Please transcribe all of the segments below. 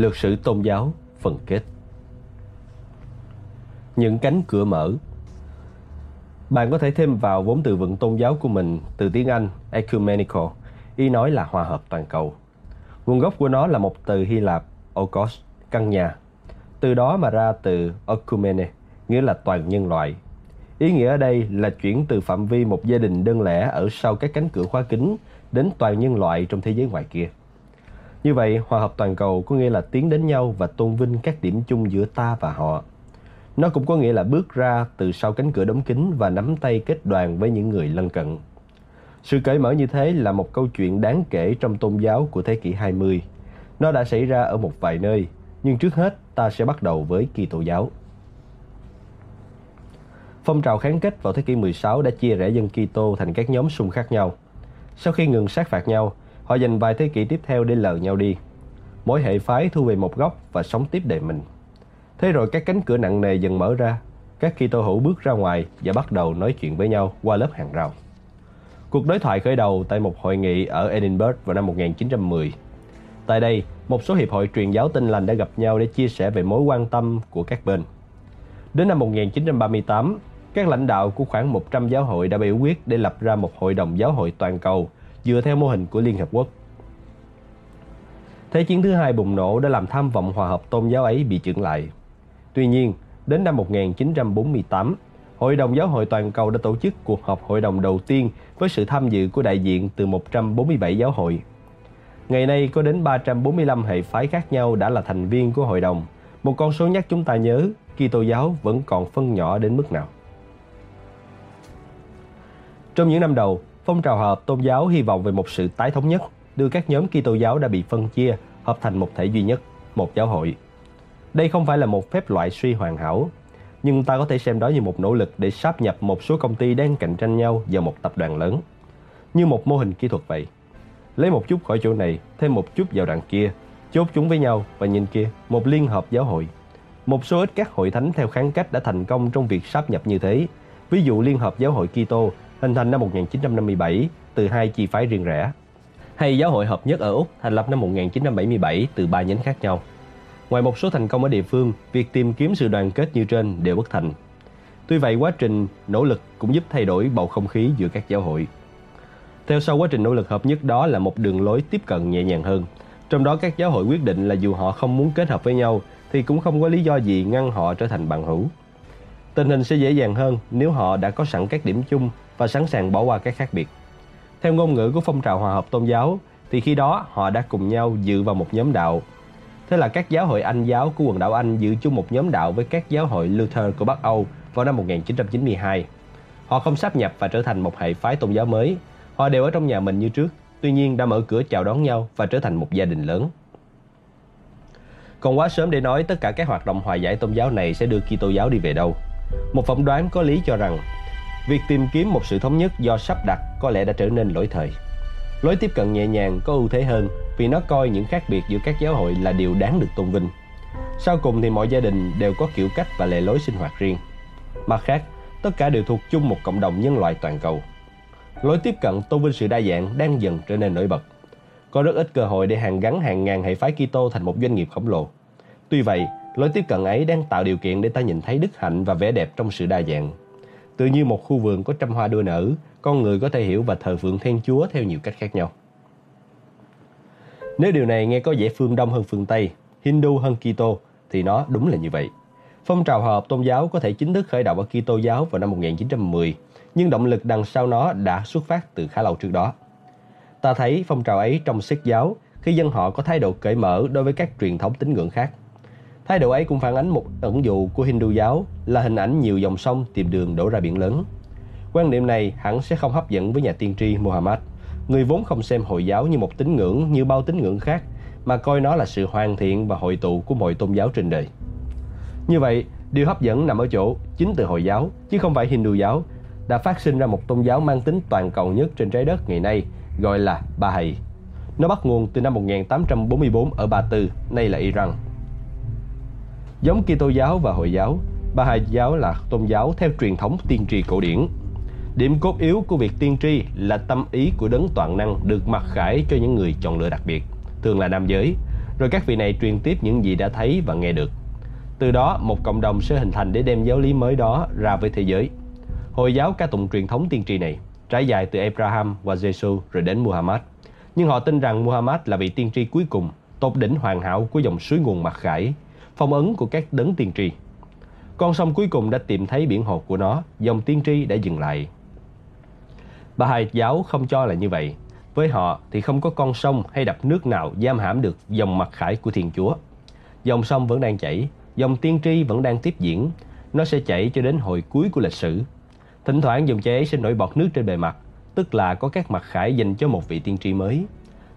Lược sử tôn giáo phần kết Những cánh cửa mở Bạn có thể thêm vào vốn từ vựng tôn giáo của mình từ tiếng Anh ecumenical, ý nói là hòa hợp toàn cầu. Nguồn gốc của nó là một từ Hy Lạp okos, căn nhà. Từ đó mà ra từ okumene, nghĩa là toàn nhân loại. Ý nghĩa ở đây là chuyển từ phạm vi một gia đình đơn lẻ ở sau các cánh cửa khóa kính đến toàn nhân loại trong thế giới ngoài kia. Như vậy, hòa hợp toàn cầu có nghĩa là tiến đến nhau và tôn vinh các điểm chung giữa ta và họ. Nó cũng có nghĩa là bước ra từ sau cánh cửa đóng kín và nắm tay kết đoàn với những người lân cận. Sự cởi mở như thế là một câu chuyện đáng kể trong tôn giáo của thế kỷ 20. Nó đã xảy ra ở một vài nơi, nhưng trước hết ta sẽ bắt đầu với Kitô giáo. Phong trào kháng kích vào thế kỷ 16 đã chia rẽ dân Kitô thành các nhóm xung khác nhau. Sau khi ngừng sát phạt nhau, họ dành vài thế kỷ tiếp theo để lờ nhau đi. Mỗi hệ phái thu về một góc và sống tiếp đời mình. Thế rồi các cánh cửa nặng nề dần mở ra, các Kitô hữu bước ra ngoài và bắt đầu nói chuyện với nhau qua lớp hàng rào. Cuộc đối thoại khởi đầu tại một hội nghị ở Edinburgh vào năm 1910. Tại đây, một số hiệp hội truyền giáo tin lành đã gặp nhau để chia sẻ về mối quan tâm của các bên. Đến năm 1938, các lãnh đạo của khoảng 100 giáo hội đã biểu quyết để lập ra một hội đồng giáo hội toàn cầu dựa theo mô hình của Liên Hợp Quốc. Thế chiến thứ hai bùng nổ đã làm tham vọng hòa hợp tôn giáo ấy bị chững lại. Tuy nhiên, đến năm 1948, Hội đồng Giáo hội Toàn cầu đã tổ chức cuộc họp hội đồng đầu tiên với sự tham dự của đại diện từ 147 giáo hội. Ngày nay có đến 345 hệ phái khác nhau đã là thành viên của hội đồng, một con số nhắc chúng ta nhớ Kitô giáo vẫn còn phân nhỏ đến mức nào. Trong những năm đầu, phong trào hợp tôn giáo hy vọng về một sự tái thống nhất, đưa các nhóm Kitô giáo đã bị phân chia hợp thành một thể duy nhất, một giáo hội. Đây không phải là một phép loại suy hoàn hảo, nhưng ta có thể xem đó như một nỗ lực để sáp nhập một số công ty đang cạnh tranh nhau vào một tập đoàn lớn, như một mô hình kỹ thuật vậy. Lấy một chút khỏi chỗ này, thêm một chút vào đằng kia, chốt chúng với nhau và nhìn kia, một liên hợp giáo hội. Một số ít các hội thánh theo kháng cách đã thành công trong việc sáp nhập như thế. Ví dụ Liên hợp Giáo hội Kitô hình thành năm 1957 từ hai chi phái riêng rẽ. Hay Giáo hội Hợp nhất ở Úc thành lập năm 1977 từ ba nhánh khác nhau. Ngoài một số thành công ở địa phương, việc tìm kiếm sự đoàn kết như trên đều bất thành. Tuy vậy, quá trình nỗ lực cũng giúp thay đổi bầu không khí giữa các giáo hội. Theo sau quá trình nỗ lực hợp nhất đó là một đường lối tiếp cận nhẹ nhàng hơn. Trong đó các giáo hội quyết định là dù họ không muốn kết hợp với nhau thì cũng không có lý do gì ngăn họ trở thành bằng hữu. Tình hình sẽ dễ dàng hơn nếu họ đã có sẵn các điểm chung và sẵn sàng bỏ qua các khác biệt. Theo ngôn ngữ của phong trào hòa hợp tôn giáo thì khi đó họ đã cùng nhau dự vào một nhóm đạo. Thế là các giáo hội Anh giáo của quần đảo Anh dự chung một nhóm đạo với các giáo hội Luther của Bắc Âu vào năm 1992. Họ không sáp nhập và trở thành một hệ phái tôn giáo mới. Họ đều ở trong nhà mình như trước, tuy nhiên đã mở cửa chào đón nhau và trở thành một gia đình lớn. Còn quá sớm để nói tất cả các hoạt động hòa giải tôn giáo này sẽ đưa Kitô giáo đi về đâu. Một phỏng đoán có lý cho rằng việc tìm kiếm một sự thống nhất do sắp đặt có lẽ đã trở nên lỗi thời. Lối tiếp cận nhẹ nhàng có ưu thế hơn vì nó coi những khác biệt giữa các giáo hội là điều đáng được tôn vinh. Sau cùng thì mọi gia đình đều có kiểu cách và lệ lối sinh hoạt riêng. Mặt khác, tất cả đều thuộc chung một cộng đồng nhân loại toàn cầu. Lối tiếp cận tôn vinh sự đa dạng đang dần trở nên nổi bật. Có rất ít cơ hội để hàng gắn hàng ngàn hệ phái Kitô thành một doanh nghiệp khổng lồ. Tuy vậy, lối tiếp cận ấy đang tạo điều kiện để ta nhìn thấy đức hạnh và vẻ đẹp trong sự đa dạng. Tự như một khu vườn có trăm hoa đua nở, con người có thể hiểu và thờ phượng Thiên Chúa theo nhiều cách khác nhau. Nếu điều này nghe có vẻ phương Đông hơn phương Tây, Hindu hơn Kitô, thì nó đúng là như vậy. Phong trào hòa hợp tôn giáo có thể chính thức khởi động ở Kitô giáo vào năm 1910, nhưng động lực đằng sau nó đã xuất phát từ khá lâu trước đó. Ta thấy phong trào ấy trong Sikh giáo khi dân họ có thái độ cởi mở đối với các truyền thống tín ngưỡng khác. Thái độ ấy cũng phản ánh một ẩn dụ của Hindu giáo là hình ảnh nhiều dòng sông tìm đường đổ ra biển lớn. Quan niệm này hẳn sẽ không hấp dẫn với nhà tiên tri Muhammad, người vốn không xem Hồi giáo như một tín ngưỡng như bao tín ngưỡng khác, mà coi nó là sự hoàn thiện và hội tụ của mọi tôn giáo trên đời. Như vậy, điều hấp dẫn nằm ở chỗ chính từ Hồi giáo, chứ không phải Hindu giáo, đã phát sinh ra một tôn giáo mang tính toàn cầu nhất trên trái đất ngày nay, gọi là Bahai. Nó bắt nguồn từ năm 1844 ở Ba Tư, nay là Iran. Giống Kitô giáo và Hồi giáo, Ba Hai giáo là tôn giáo theo truyền thống tiên tri cổ điển. Điểm cốt yếu của việc tiên tri là tâm ý của đấng toàn năng được mặc khải cho những người chọn lựa đặc biệt, thường là nam giới, rồi các vị này truyền tiếp những gì đã thấy và nghe được. Từ đó, một cộng đồng sẽ hình thành để đem giáo lý mới đó ra với thế giới. Hồi giáo ca tụng truyền thống tiên tri này trải dài từ Abraham và Jesus rồi đến Muhammad. Nhưng họ tin rằng Muhammad là vị tiên tri cuối cùng, tột đỉnh hoàn hảo của dòng suối nguồn mặc khải, phong ấn của các đấng tiên tri. Con sông cuối cùng đã tìm thấy biển hồ của nó, dòng tiên tri đã dừng lại. Bà Hai giáo không cho là như vậy. Với họ thì không có con sông hay đập nước nào giam hãm được dòng mặt khải của Thiên Chúa. Dòng sông vẫn đang chảy, dòng tiên tri vẫn đang tiếp diễn. Nó sẽ chảy cho đến hồi cuối của lịch sử. Thỉnh thoảng dòng chảy ấy sẽ nổi bọt nước trên bề mặt, tức là có các mặt khải dành cho một vị tiên tri mới.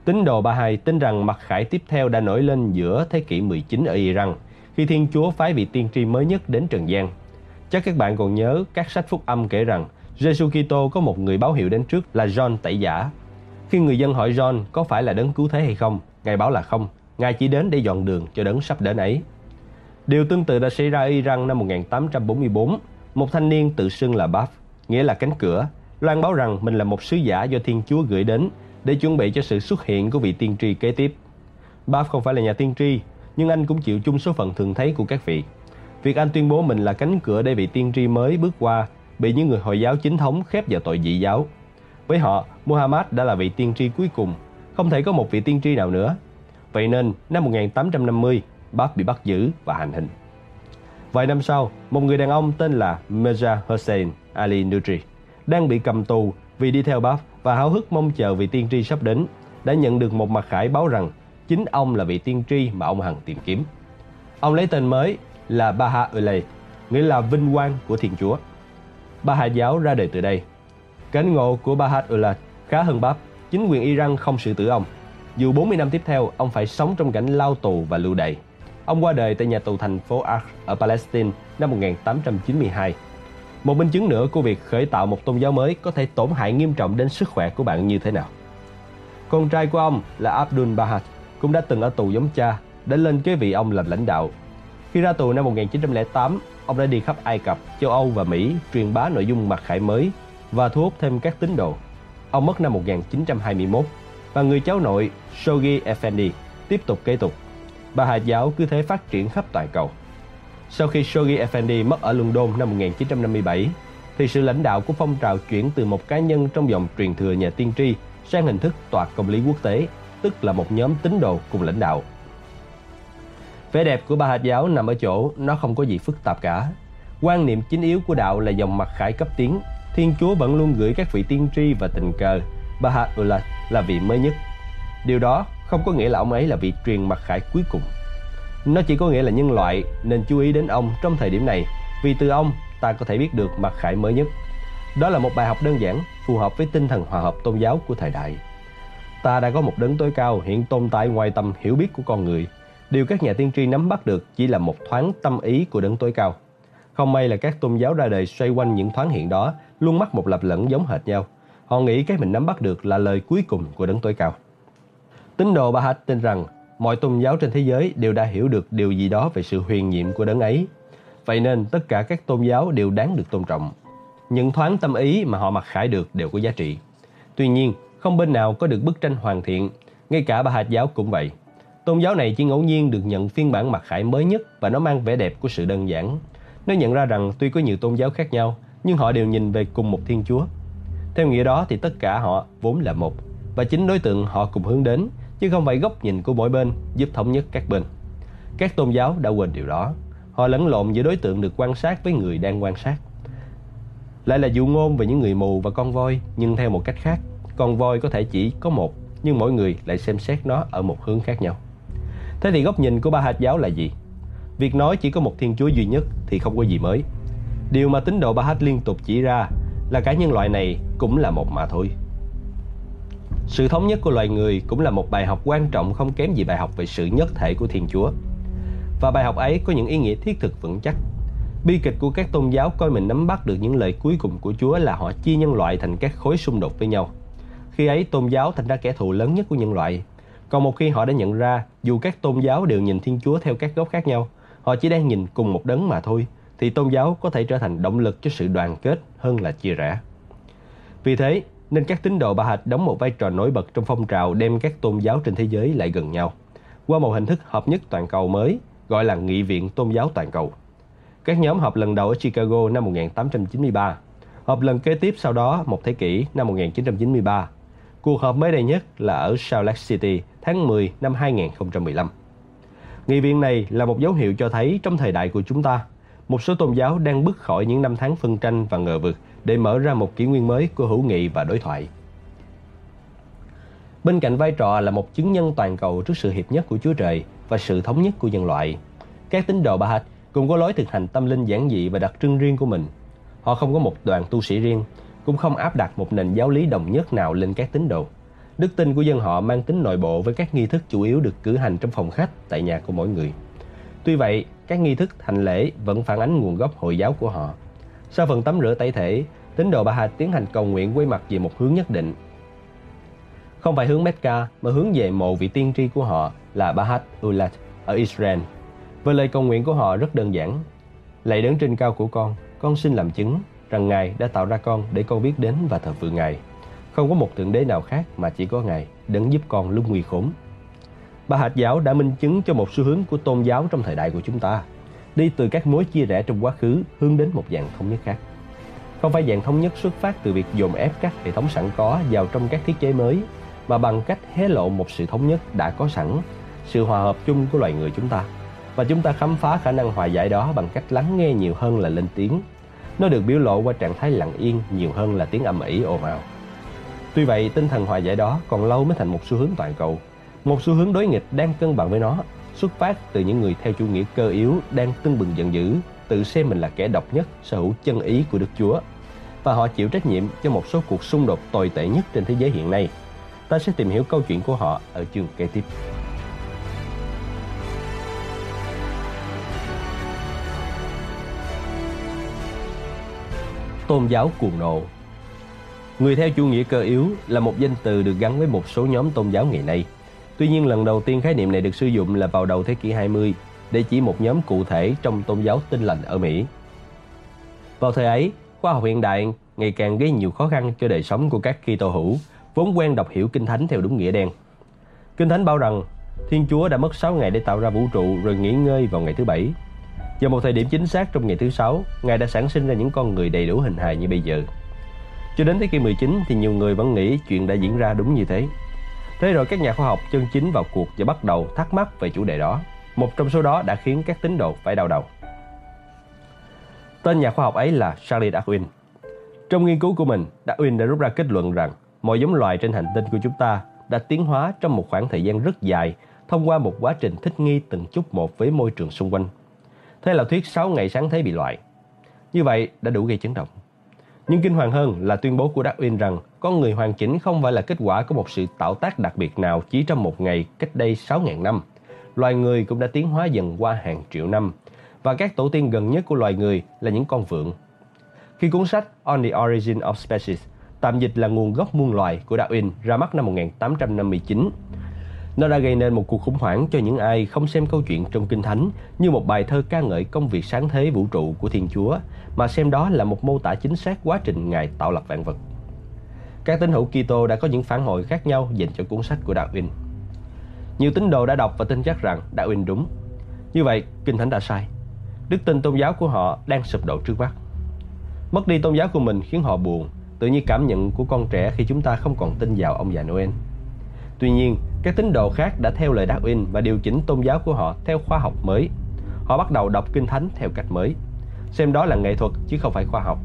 Tín đồ Ba Hai tin rằng mặt khải tiếp theo đã nổi lên giữa thế kỷ 19 ở Iran, khi Thiên Chúa phái vị tiên tri mới nhất đến Trần gian. Chắc các bạn còn nhớ các sách phúc âm kể rằng Jesus Kitô có một người báo hiệu đến trước là John tẩy giả. Khi người dân hỏi John có phải là đấng cứu thế hay không, Ngài báo là không, Ngài chỉ đến để dọn đường cho đấng sắp đến ấy. Điều tương tự đã xảy ra ở Iran năm 1844. Một thanh niên tự xưng là Baf, nghĩa là cánh cửa, loan báo rằng mình là một sứ giả do Thiên Chúa gửi đến để chuẩn bị cho sự xuất hiện của vị tiên tri kế tiếp. Baf không phải là nhà tiên tri, nhưng anh cũng chịu chung số phận thường thấy của các vị. Việc anh tuyên bố mình là cánh cửa để vị tiên tri mới bước qua bị những người Hồi giáo chính thống khép vào tội dị giáo. Với họ, Muhammad đã là vị tiên tri cuối cùng, không thể có một vị tiên tri nào nữa. Vậy nên, năm 1850, Bab bị bắt giữ và hành hình. Vài năm sau, một người đàn ông tên là Mirza Hussein Ali Nuri đang bị cầm tù vì đi theo Bab và háo hức mong chờ vị tiên tri sắp đến, đã nhận được một mặt khải báo rằng chính ông là vị tiên tri mà ông hằng tìm kiếm. Ông lấy tên mới là Baha'u'llah, nghĩa là vinh quang của Thiên Chúa. Baha giáo ra đời từ đây. Cánh ngộ của Baha'u'llah khá hơn Bab, chính quyền Iran không xử tử ông. Dù 40 năm tiếp theo, ông phải sống trong cảnh lao tù và lưu đày. Ông qua đời tại nhà tù thành phố Ark ở Palestine năm 1892. Một minh chứng nữa của việc khởi tạo một tôn giáo mới có thể tổn hại nghiêm trọng đến sức khỏe của bạn như thế nào. Con trai của ông là Abdul Bahat cũng đã từng ở tù giống cha, đã lên kế vị ông làm lãnh đạo. Khi ra tù năm 1908, ông đã đi khắp Ai Cập, châu Âu và Mỹ truyền bá nội dung mặc khải mới và thu hút thêm các tín đồ. Ông mất năm 1921 và người cháu nội Shoghi Effendi tiếp tục kế tục. Bà Hà giáo cứ thế phát triển khắp toàn cầu. Sau khi Shoghi Effendi mất ở London năm 1957, thì sự lãnh đạo của phong trào chuyển từ một cá nhân trong dòng truyền thừa nhà tiên tri sang hình thức tòa công lý quốc tế, tức là một nhóm tín đồ cùng lãnh đạo. Vẻ đẹp của ba hạt giáo nằm ở chỗ nó không có gì phức tạp cả. Quan niệm chính yếu của đạo là dòng mặt khải cấp tiến. Thiên Chúa vẫn luôn gửi các vị tiên tri và tình cờ. Ba Hạt là, là vị mới nhất. Điều đó không có nghĩa là ông ấy là vị truyền mặt khải cuối cùng. Nó chỉ có nghĩa là nhân loại nên chú ý đến ông trong thời điểm này vì từ ông ta có thể biết được mặt khải mới nhất. Đó là một bài học đơn giản, phù hợp với tinh thần hòa hợp tôn giáo của thời đại. Ta đã có một đấng tối cao hiện tồn tại ngoài tầm hiểu biết của con người. Điều các nhà tiên tri nắm bắt được chỉ là một thoáng tâm ý của đấng tối cao. Không may là các tôn giáo ra đời xoay quanh những thoáng hiện đó luôn mắc một lập lẫn giống hệt nhau. Họ nghĩ cái mình nắm bắt được là lời cuối cùng của đấng tối cao. Tín đồ Bahat tin rằng mọi tôn giáo trên thế giới đều đã hiểu được điều gì đó về sự huyền nhiệm của đấng ấy. Vậy nên tất cả các tôn giáo đều đáng được tôn trọng. Những thoáng tâm ý mà họ mặc khải được đều có giá trị. Tuy nhiên, không bên nào có được bức tranh hoàn thiện, ngay cả bà hạt giáo cũng vậy. Tôn giáo này chỉ ngẫu nhiên được nhận phiên bản mặt khải mới nhất và nó mang vẻ đẹp của sự đơn giản. Nó nhận ra rằng tuy có nhiều tôn giáo khác nhau, nhưng họ đều nhìn về cùng một Thiên Chúa. Theo nghĩa đó thì tất cả họ vốn là một, và chính đối tượng họ cùng hướng đến, chứ không phải góc nhìn của mỗi bên giúp thống nhất các bên. Các tôn giáo đã quên điều đó. Họ lẫn lộn giữa đối tượng được quan sát với người đang quan sát. Lại là dụ ngôn về những người mù và con voi, nhưng theo một cách khác. Con voi có thể chỉ có một, nhưng mỗi người lại xem xét nó ở một hướng khác nhau. Thế thì góc nhìn của ba hạt giáo là gì? Việc nói chỉ có một Thiên Chúa duy nhất thì không có gì mới. Điều mà tín đồ ba hạt liên tục chỉ ra là cả nhân loại này cũng là một mà thôi. Sự thống nhất của loài người cũng là một bài học quan trọng không kém gì bài học về sự nhất thể của Thiên Chúa. Và bài học ấy có những ý nghĩa thiết thực vững chắc. Bi kịch của các tôn giáo coi mình nắm bắt được những lời cuối cùng của Chúa là họ chia nhân loại thành các khối xung đột với nhau. Khi ấy tôn giáo thành ra kẻ thù lớn nhất của nhân loại. Còn một khi họ đã nhận ra dù các tôn giáo đều nhìn Thiên Chúa theo các góc khác nhau, họ chỉ đang nhìn cùng một đấng mà thôi, thì tôn giáo có thể trở thành động lực cho sự đoàn kết hơn là chia rẽ. Vì thế, nên các tín đồ Ba Hạch đóng một vai trò nổi bật trong phong trào đem các tôn giáo trên thế giới lại gần nhau. qua một hình thức hợp nhất toàn cầu mới gọi là Nghị viện Tôn giáo Toàn cầu. Các nhóm họp lần đầu ở Chicago năm 1893, họp lần kế tiếp sau đó một thế kỷ năm 1993. Cuộc họp mới đây nhất là ở Salt Lake City tháng 10 năm 2015. Nghị viện này là một dấu hiệu cho thấy trong thời đại của chúng ta, một số tôn giáo đang bước khỏi những năm tháng phân tranh và ngờ vực để mở ra một kỷ nguyên mới của hữu nghị và đối thoại. Bên cạnh vai trò là một chứng nhân toàn cầu trước sự hiệp nhất của Chúa Trời và sự thống nhất của nhân loại, các tín đồ Bahá'í cũng có lối thực hành tâm linh giản dị và đặc trưng riêng của mình. Họ không có một đoàn tu sĩ riêng, cũng không áp đặt một nền giáo lý đồng nhất nào lên các tín đồ. Đức tin của dân họ mang tính nội bộ với các nghi thức chủ yếu được cử hành trong phòng khách tại nhà của mỗi người. Tuy vậy, các nghi thức hành lễ vẫn phản ánh nguồn gốc Hồi giáo của họ. Sau phần tắm rửa tẩy thể, tín đồ Baha'i tiến hành cầu nguyện quay mặt về một hướng nhất định. Không phải hướng Mecca mà hướng về mộ vị tiên tri của họ là Bahat Ulat ở Israel. Và lời cầu nguyện của họ rất đơn giản. Lạy đấng trên cao của con, con xin làm chứng rằng Ngài đã tạo ra con để con biết đến và thờ phượng Ngài. Không có một thượng đế nào khác mà chỉ có Ngài, đấng giúp con lúc nguy khốn. Ba hạt giáo đã minh chứng cho một xu hướng của tôn giáo trong thời đại của chúng ta, đi từ các mối chia rẽ trong quá khứ hướng đến một dạng thống nhất khác. Không phải dạng thống nhất xuất phát từ việc dồn ép các hệ thống sẵn có vào trong các thiết chế mới, mà bằng cách hé lộ một sự thống nhất đã có sẵn, sự hòa hợp chung của loài người chúng ta. Và chúng ta khám phá khả năng hòa giải đó bằng cách lắng nghe nhiều hơn là lên tiếng. Nó được biểu lộ qua trạng thái lặng yên nhiều hơn là tiếng ầm ĩ ồn ào. Tuy vậy, tinh thần hòa giải đó còn lâu mới thành một xu hướng toàn cầu. Một xu hướng đối nghịch đang cân bằng với nó, xuất phát từ những người theo chủ nghĩa cơ yếu đang tưng bừng giận dữ, tự xem mình là kẻ độc nhất, sở hữu chân ý của Đức Chúa. Và họ chịu trách nhiệm cho một số cuộc xung đột tồi tệ nhất trên thế giới hiện nay. Ta sẽ tìm hiểu câu chuyện của họ ở chương kế tiếp. Tôn giáo cuồng nộ Người theo chủ nghĩa cơ yếu là một danh từ được gắn với một số nhóm tôn giáo ngày nay. Tuy nhiên lần đầu tiên khái niệm này được sử dụng là vào đầu thế kỷ 20 để chỉ một nhóm cụ thể trong tôn giáo tinh lành ở Mỹ. Vào thời ấy, khoa học hiện đại ngày càng gây nhiều khó khăn cho đời sống của các Kitô hữu, vốn quen đọc hiểu Kinh Thánh theo đúng nghĩa đen. Kinh Thánh bảo rằng Thiên Chúa đã mất 6 ngày để tạo ra vũ trụ rồi nghỉ ngơi vào ngày thứ bảy. Vào một thời điểm chính xác trong ngày thứ sáu, Ngài đã sản sinh ra những con người đầy đủ hình hài như bây giờ. Cho đến thế kỷ 19 thì nhiều người vẫn nghĩ chuyện đã diễn ra đúng như thế. Thế rồi các nhà khoa học chân chính vào cuộc và bắt đầu thắc mắc về chủ đề đó. Một trong số đó đã khiến các tín đồ phải đau đầu. Tên nhà khoa học ấy là Charles Darwin. Trong nghiên cứu của mình, Darwin đã rút ra kết luận rằng mọi giống loài trên hành tinh của chúng ta đã tiến hóa trong một khoảng thời gian rất dài thông qua một quá trình thích nghi từng chút một với môi trường xung quanh. Thế là thuyết 6 ngày sáng thế bị loại. Như vậy đã đủ gây chấn động. Nhưng kinh hoàng hơn là tuyên bố của Darwin rằng con người hoàn chỉnh không phải là kết quả của một sự tạo tác đặc biệt nào chỉ trong một ngày cách đây 6.000 năm. Loài người cũng đã tiến hóa dần qua hàng triệu năm và các tổ tiên gần nhất của loài người là những con vượn. Khi cuốn sách On the Origin of Species, tạm dịch là nguồn gốc muôn loài của Darwin ra mắt năm 1859, nó đã gây nên một cuộc khủng hoảng cho những ai không xem câu chuyện trong Kinh Thánh như một bài thơ ca ngợi công việc sáng thế vũ trụ của Thiên Chúa, mà xem đó là một mô tả chính xác quá trình Ngài tạo lập vạn vật. Các tín hữu Kitô đã có những phản hồi khác nhau dành cho cuốn sách của Darwin. Nhiều tín đồ đã đọc và tin chắc rằng Darwin đúng. Như vậy, Kinh Thánh đã sai. Đức tin tôn giáo của họ đang sụp đổ trước mắt. Mất đi tôn giáo của mình khiến họ buồn, tự như cảm nhận của con trẻ khi chúng ta không còn tin vào ông già Noel. Tuy nhiên, các tín đồ khác đã theo lời Darwin và điều chỉnh tôn giáo của họ theo khoa học mới. Họ bắt đầu đọc Kinh Thánh theo cách mới, xem đó là nghệ thuật chứ không phải khoa học.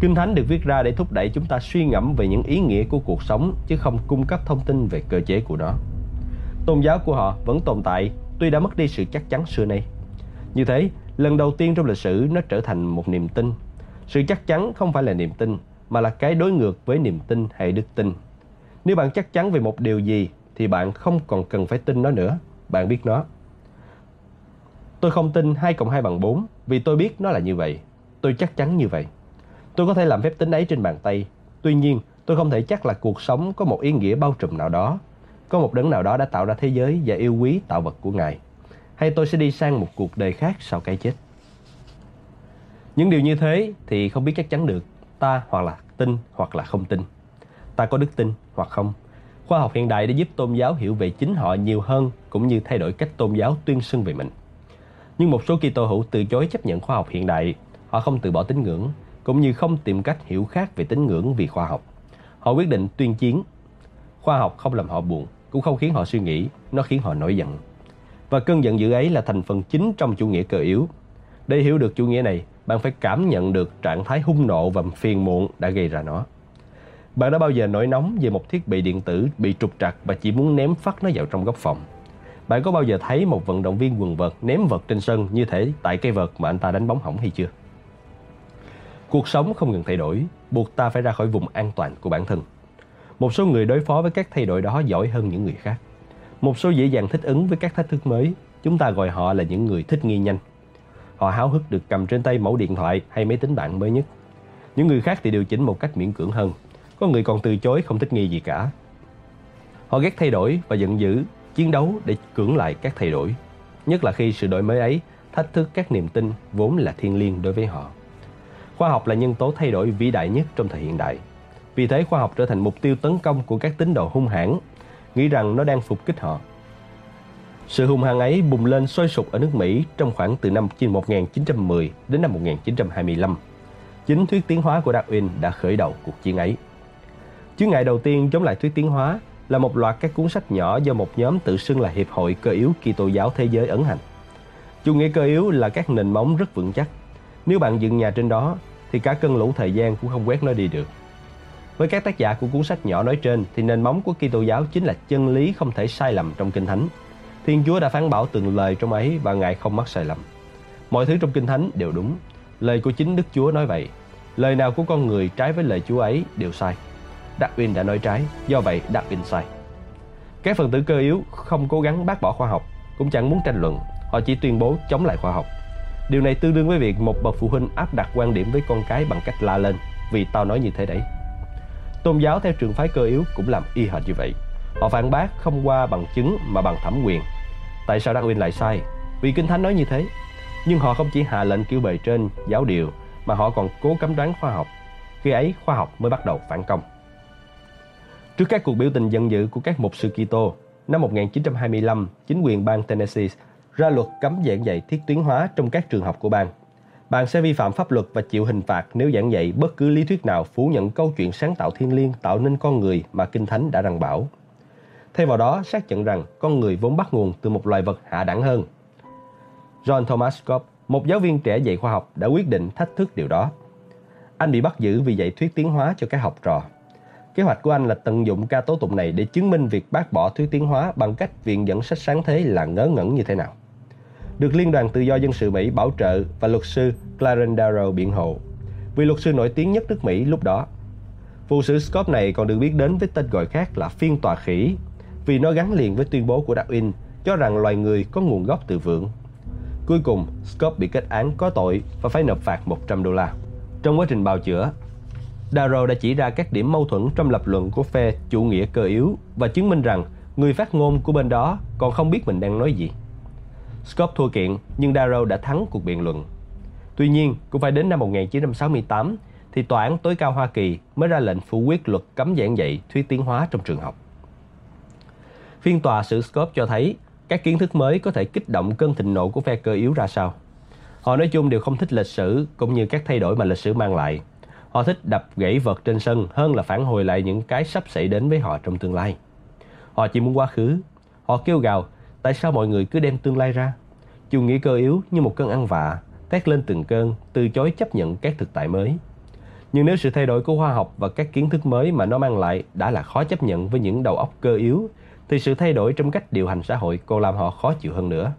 Kinh Thánh được viết ra để thúc đẩy chúng ta suy ngẫm về những ý nghĩa của cuộc sống chứ không cung cấp thông tin về cơ chế của nó. Tôn giáo của họ vẫn tồn tại tuy đã mất đi sự chắc chắn xưa nay. Như thế, lần đầu tiên trong lịch sử nó trở thành một niềm tin. Sự chắc chắn không phải là niềm tin mà là cái đối ngược với niềm tin hay đức tin. Nếu bạn chắc chắn về một điều gì thì bạn không còn cần phải tin nó nữa. Bạn biết nó. Tôi không tin 2 cộng 2 bằng 4 vì tôi biết nó là như vậy. Tôi chắc chắn như vậy. Tôi có thể làm phép tính ấy trên bàn tay. Tuy nhiên, tôi không thể chắc là cuộc sống có một ý nghĩa bao trùm nào đó. Có một đấng nào đó đã tạo ra thế giới và yêu quý tạo vật của Ngài. Hay tôi sẽ đi sang một cuộc đời khác sau cái chết. Những điều như thế thì không biết chắc chắn được. Ta hoặc là tin hoặc là không tin. Ta có đức tin hoặc không Khoa học hiện đại đã giúp tôn giáo hiểu về chính họ nhiều hơn cũng như thay đổi cách tôn giáo tuyên xưng về mình. Nhưng một số Kitô hữu từ chối chấp nhận khoa học hiện đại, họ không từ bỏ tín ngưỡng cũng như không tìm cách hiểu khác về tín ngưỡng vì khoa học. Họ quyết định tuyên chiến. Khoa học không làm họ buồn, cũng không khiến họ suy nghĩ, nó khiến họ nổi giận. Và cơn giận dữ ấy là thành phần chính trong chủ nghĩa cơ yếu. Để hiểu được chủ nghĩa này, bạn phải cảm nhận được trạng thái hung nộ và phiền muộn đã gây ra nó. Bạn đã bao giờ nổi nóng về một thiết bị điện tử bị trục trặc và chỉ muốn ném phát nó vào trong góc phòng? Bạn có bao giờ thấy một vận động viên quần vợt ném vợt trên sân như thể tại cây vợt mà anh ta đánh bóng hỏng hay chưa? Cuộc sống không ngừng thay đổi, buộc ta phải ra khỏi vùng an toàn của bản thân. Một số người đối phó với các thay đổi đó giỏi hơn những người khác. Một số dễ dàng thích ứng với các thách thức mới, chúng ta gọi họ là những người thích nghi nhanh. Họ háo hức được cầm trên tay mẫu điện thoại hay máy tính bảng mới nhất. Những người khác thì điều chỉnh một cách miễn cưỡng hơn. Có người còn từ chối không thích nghi gì cả. Họ ghét thay đổi và giận dữ, chiến đấu để cưỡng lại các thay đổi. Nhất là khi sự đổi mới ấy thách thức các niềm tin vốn là thiêng liêng đối với họ. Khoa học là nhân tố thay đổi vĩ đại nhất trong thời hiện đại. Vì thế khoa học trở thành mục tiêu tấn công của các tín đồ hung hãn, nghĩ rằng nó đang phục kích họ. Sự hung hăng ấy bùng lên sôi sục ở nước Mỹ trong khoảng từ năm 1910 đến năm 1925. Chính thuyết tiến hóa của Darwin đã khởi đầu cuộc chiến ấy. Chướng ngại đầu tiên chống lại thuyết tiến hóa là một loạt các cuốn sách nhỏ do một nhóm tự xưng là Hiệp hội Cơ yếu Kitô giáo Thế giới ấn hành. Chủ nghĩa cơ yếu là các nền móng rất vững chắc. Nếu bạn dựng nhà trên đó, thì cả cơn lũ thời gian cũng không quét nó đi được. Với các tác giả của cuốn sách nhỏ nói trên, thì nền móng của Kitô giáo chính là chân lý không thể sai lầm trong Kinh Thánh. Thiên Chúa đã phán bảo từng lời trong ấy và Ngài không mắc sai lầm. Mọi thứ trong Kinh Thánh đều đúng. Lời của chính Đức Chúa nói vậy. Lời nào của con người trái với lời Chúa ấy đều sai. Darwin đã nói trái, do vậy Darwin sai. Các phần tử cơ yếu không cố gắng bác bỏ khoa học, cũng chẳng muốn tranh luận, họ chỉ tuyên bố chống lại khoa học. Điều này tương đương với việc một bậc phụ huynh áp đặt quan điểm với con cái bằng cách la lên, vì tao nói như thế đấy. Tôn giáo theo trường phái cơ yếu cũng làm y hệt như vậy. Họ phản bác không qua bằng chứng mà bằng thẩm quyền. Tại sao Darwin lại sai? Vì Kinh Thánh nói như thế. Nhưng họ không chỉ hạ lệnh kiểu bề trên, giáo điều, mà họ còn cố cấm đoán khoa học. Khi ấy, khoa học mới bắt đầu phản công. Trước các cuộc biểu tình giận dữ của các mục sư Kitô, năm 1925, chính quyền bang Tennessee ra luật cấm giảng dạy thiết tuyến hóa trong các trường học của bang. Bạn sẽ vi phạm pháp luật và chịu hình phạt nếu giảng dạy bất cứ lý thuyết nào phủ nhận câu chuyện sáng tạo thiên liêng tạo nên con người mà Kinh Thánh đã đăng bảo. Thay vào đó, xác nhận rằng con người vốn bắt nguồn từ một loài vật hạ đẳng hơn. John Thomas Cobb, một giáo viên trẻ dạy khoa học, đã quyết định thách thức điều đó. Anh bị bắt giữ vì dạy thuyết tiến hóa cho các học trò. Kế hoạch của anh là tận dụng ca tố tụng này để chứng minh việc bác bỏ thuyết tiến hóa bằng cách viện dẫn sách sáng thế là ngớ ngẩn như thế nào. Được Liên đoàn Tự do Dân sự Mỹ bảo trợ và luật sư Clarence Darrow biện hộ. Vì luật sư nổi tiếng nhất nước Mỹ lúc đó. Vụ xử Scott này còn được biết đến với tên gọi khác là phiên tòa khỉ vì nó gắn liền với tuyên bố của Darwin cho rằng loài người có nguồn gốc từ vượn. Cuối cùng, Scott bị kết án có tội và phải nộp phạt 100 đô la. Trong quá trình bào chữa, Darrow đã chỉ ra các điểm mâu thuẫn trong lập luận của phe chủ nghĩa cơ yếu và chứng minh rằng người phát ngôn của bên đó còn không biết mình đang nói gì. Scott thua kiện nhưng Darrow đã thắng cuộc biện luận. Tuy nhiên, cũng phải đến năm 1968 thì Tòa án tối cao Hoa Kỳ mới ra lệnh phủ quyết luật cấm giảng dạy thuyết tiến hóa trong trường học. Phiên tòa xử Scott cho thấy các kiến thức mới có thể kích động cơn thịnh nộ của phe cơ yếu ra sao. Họ nói chung đều không thích lịch sử cũng như các thay đổi mà lịch sử mang lại. Họ thích đập gãy vật trên sân hơn là phản hồi lại những cái sắp xảy đến với họ trong tương lai. Họ chỉ muốn quá khứ. Họ kêu gào, tại sao mọi người cứ đem tương lai ra? Chủ nghĩa cơ yếu như một cơn ăn vạ, tét lên từng cơn, từ chối chấp nhận các thực tại mới. Nhưng nếu sự thay đổi của khoa học và các kiến thức mới mà nó mang lại đã là khó chấp nhận với những đầu óc cơ yếu, thì sự thay đổi trong cách điều hành xã hội còn làm họ khó chịu hơn nữa.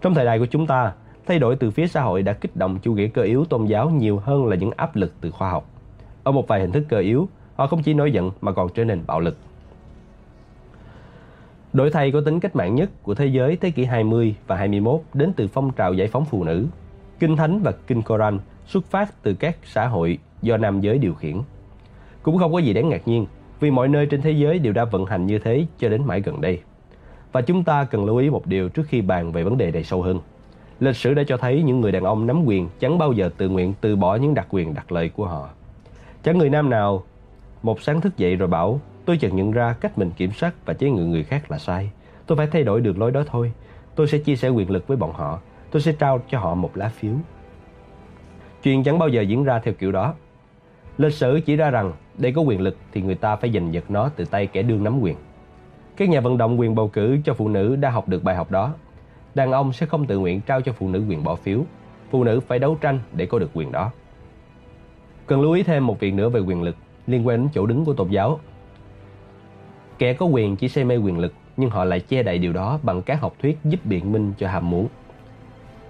Trong thời đại của chúng ta, thay đổi từ phía xã hội đã kích động chủ nghĩa cơ yếu tôn giáo nhiều hơn là những áp lực từ khoa học. Ở một vài hình thức cơ yếu, họ không chỉ nổi giận mà còn trở nên bạo lực. Đổi thay có tính cách mạng nhất của thế giới thế kỷ 20 và 21 đến từ phong trào giải phóng phụ nữ. Kinh Thánh và Kinh Koran xuất phát từ các xã hội do nam giới điều khiển. Cũng không có gì đáng ngạc nhiên vì mọi nơi trên thế giới đều đã vận hành như thế cho đến mãi gần đây. Và chúng ta cần lưu ý một điều trước khi bàn về vấn đề này sâu hơn. Lịch sử đã cho thấy những người đàn ông nắm quyền chẳng bao giờ tự nguyện từ bỏ những đặc quyền đặc lợi của họ. Chẳng người nam nào một sáng thức dậy rồi bảo, tôi chợt nhận ra cách mình kiểm soát và chế ngự người khác là sai. Tôi phải thay đổi được lối đó thôi. Tôi sẽ chia sẻ quyền lực với bọn họ. Tôi sẽ trao cho họ một lá phiếu. Chuyện chẳng bao giờ diễn ra theo kiểu đó. Lịch sử chỉ ra rằng để có quyền lực thì người ta phải giành giật nó từ tay kẻ đương nắm quyền. Các nhà vận động quyền bầu cử cho phụ nữ đã học được bài học đó. Đàn ông sẽ không tự nguyện trao cho phụ nữ quyền bỏ phiếu. Phụ nữ phải đấu tranh để có được quyền đó. Cần lưu ý thêm một việc nữa về quyền lực liên quan đến chỗ đứng của tôn giáo. Kẻ có quyền chỉ say mê quyền lực nhưng họ lại che đậy điều đó bằng các học thuyết giúp biện minh cho ham muốn.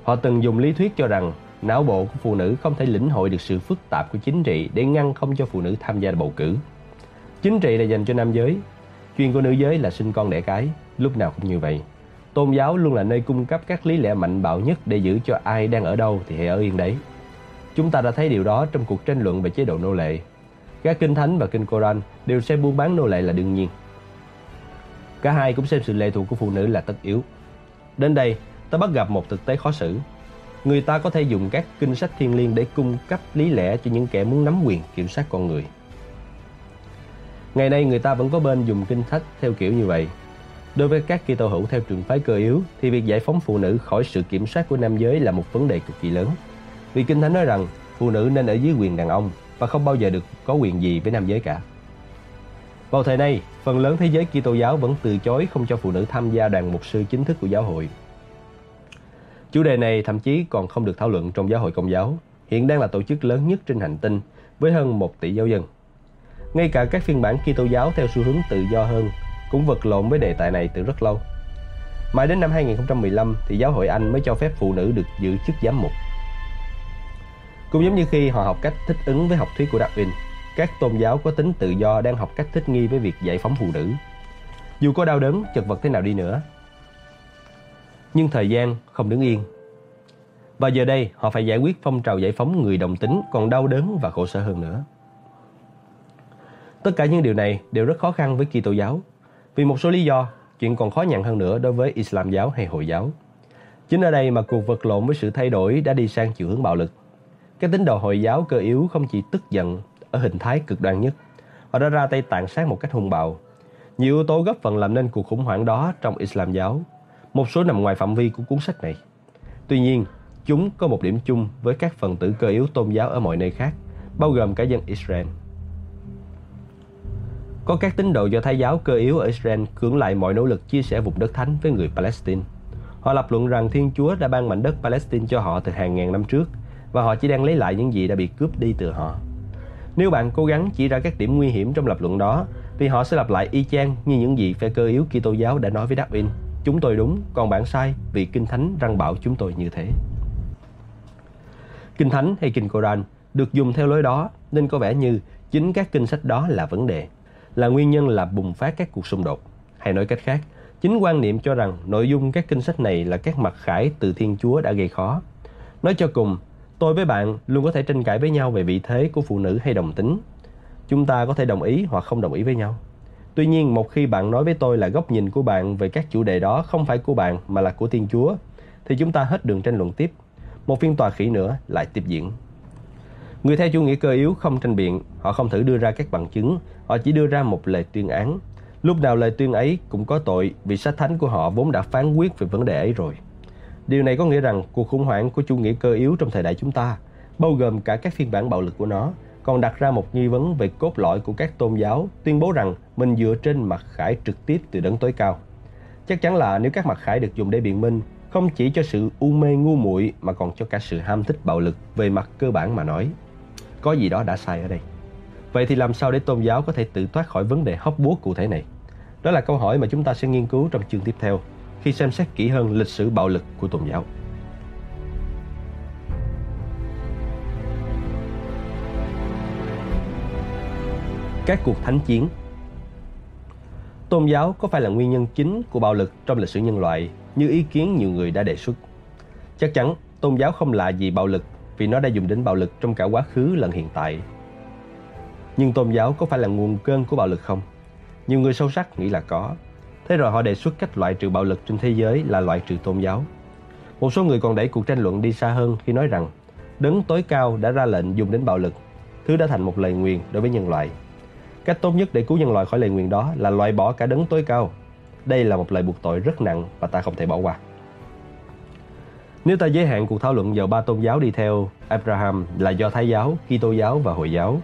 Họ từng dùng lý thuyết cho rằng não bộ của phụ nữ không thể lĩnh hội được sự phức tạp của chính trị để ngăn không cho phụ nữ tham gia bầu cử. Chính trị là dành cho nam giới, chuyện của nữ giới là sinh con đẻ cái, lúc nào cũng như vậy. Tôn giáo luôn là nơi cung cấp các lý lẽ mạnh bạo nhất để giữ cho ai đang ở đâu thì hãy ở yên đấy. Chúng ta đã thấy điều đó trong cuộc tranh luận về chế độ nô lệ. Các kinh thánh và kinh Koran đều xem buôn bán nô lệ là đương nhiên. Cả hai cũng xem sự lệ thuộc của phụ nữ là tất yếu. Đến đây, ta bắt gặp một thực tế khó xử. Người ta có thể dùng các kinh sách thiên liêng để cung cấp lý lẽ cho những kẻ muốn nắm quyền kiểm soát con người. Ngày nay người ta vẫn có bên dùng kinh sách theo kiểu như vậy. Đối với các Kitô hữu theo trường phái cơ yếu thì việc giải phóng phụ nữ khỏi sự kiểm soát của nam giới là một vấn đề cực kỳ lớn. Vì kinh thánh nói rằng phụ nữ nên ở dưới quyền đàn ông và không bao giờ được có quyền gì với nam giới cả. Vào thời nay, phần lớn thế giới Kitô giáo vẫn từ chối không cho phụ nữ tham gia đoàn mục sư chính thức của giáo hội. Chủ đề này thậm chí còn không được thảo luận trong giáo hội công giáo, hiện đang là tổ chức lớn nhất trên hành tinh với hơn 1 tỷ giáo dân. Ngay cả các phiên bản Kitô giáo theo xu hướng tự do hơn cũng vật lộn với đề tài này từ rất lâu. Mãi đến năm 2015 thì giáo hội Anh mới cho phép phụ nữ được giữ chức giám mục. Cũng giống như khi họ học cách thích ứng với học thuyết của Darwin, các tôn giáo có tính tự do đang học cách thích nghi với việc giải phóng phụ nữ. Dù có đau đớn, chật vật thế nào đi nữa. Nhưng thời gian không đứng yên. Và giờ đây, họ phải giải quyết phong trào giải phóng người đồng tính còn đau đớn và khổ sở hơn nữa. Tất cả những điều này đều rất khó khăn với Kitô giáo. Vì một số lý do, chuyện còn khó nhận hơn nữa đối với Islam giáo hay Hồi giáo. Chính ở đây mà cuộc vật lộn với sự thay đổi đã đi sang chiều hướng bạo lực. Các tín đồ Hồi giáo cơ yếu không chỉ tức giận ở hình thái cực đoan nhất, họ đã ra tay tàn sát một cách hung bạo. Nhiều yếu tố góp phần làm nên cuộc khủng hoảng đó trong Islam giáo. Một số nằm ngoài phạm vi của cuốn sách này. Tuy nhiên, chúng có một điểm chung với các phần tử cơ yếu tôn giáo ở mọi nơi khác, bao gồm cả dân Israel. Có các tín đồ do Thái giáo cơ yếu ở Israel cưỡng lại mọi nỗ lực chia sẻ vùng đất thánh với người Palestine. Họ lập luận rằng Thiên Chúa đã ban mảnh đất Palestine cho họ từ hàng ngàn năm trước và họ chỉ đang lấy lại những gì đã bị cướp đi từ họ. Nếu bạn cố gắng chỉ ra các điểm nguy hiểm trong lập luận đó, thì họ sẽ lặp lại y chang như những gì phe cơ yếu Kitô giáo đã nói với Darwin. Chúng tôi đúng, còn bạn sai vì Kinh Thánh răng bảo chúng tôi như thế. Kinh Thánh hay Kinh Koran được dùng theo lối đó nên có vẻ như chính các kinh sách đó là vấn đề, là nguyên nhân làm bùng phát các cuộc xung đột. Hay nói cách khác, chính quan niệm cho rằng nội dung các kinh sách này là các mặt khải từ Thiên Chúa đã gây khó. Nói cho cùng, tôi với bạn luôn có thể tranh cãi với nhau về vị thế của phụ nữ hay đồng tính. Chúng ta có thể đồng ý hoặc không đồng ý với nhau. Tuy nhiên, một khi bạn nói với tôi là góc nhìn của bạn về các chủ đề đó không phải của bạn mà là của Thiên Chúa, thì chúng ta hết đường tranh luận tiếp. Một phiên tòa khỉ nữa lại tiếp diễn. Người theo chủ nghĩa cơ yếu không tranh biện, họ không thử đưa ra các bằng chứng, họ chỉ đưa ra một lời tuyên án. Lúc nào lời tuyên ấy cũng có tội vì sách thánh của họ vốn đã phán quyết về vấn đề ấy rồi. Điều này có nghĩa rằng cuộc khủng hoảng của chủ nghĩa cơ yếu trong thời đại chúng ta, bao gồm cả các phiên bản bạo lực của nó, còn đặt ra một nghi vấn về cốt lõi của các tôn giáo tuyên bố rằng mình dựa trên mặt khải trực tiếp từ đấng tối cao. Chắc chắn là nếu các mặt khải được dùng để biện minh, không chỉ cho sự u mê ngu muội mà còn cho cả sự ham thích bạo lực về mặt cơ bản mà nói. Có gì đó đã sai ở đây. Vậy thì làm sao để tôn giáo có thể tự thoát khỏi vấn đề hóc búa cụ thể này? Đó là câu hỏi mà chúng ta sẽ nghiên cứu trong chương tiếp theo, khi xem xét kỹ hơn lịch sử bạo lực của tôn giáo. Các cuộc thánh chiến Tôn giáo có phải là nguyên nhân chính của bạo lực trong lịch sử nhân loại, như ý kiến nhiều người đã đề xuất? Chắc chắn, tôn giáo không lạ gì bạo lực vì nó đã dùng đến bạo lực trong cả quá khứ lẫn hiện tại. Nhưng tôn giáo có phải là nguồn cơn của bạo lực không? Nhiều người sâu sắc nghĩ là có. Thế rồi họ đề xuất cách loại trừ bạo lực trên thế giới là loại trừ tôn giáo. Một số người còn đẩy cuộc tranh luận đi xa hơn khi nói rằng đấng tối cao đã ra lệnh dùng đến bạo lực, thứ đã thành một lời nguyền đối với nhân loại. Cách tốt nhất để cứu nhân loại khỏi lời nguyền đó là loại bỏ cả đấng tối cao. Đây là một lời buộc tội rất nặng và ta không thể bỏ qua. Nếu ta giới hạn cuộc thảo luận vào ba tôn giáo đi theo Abraham là do Thái giáo, Kitô giáo và Hồi giáo,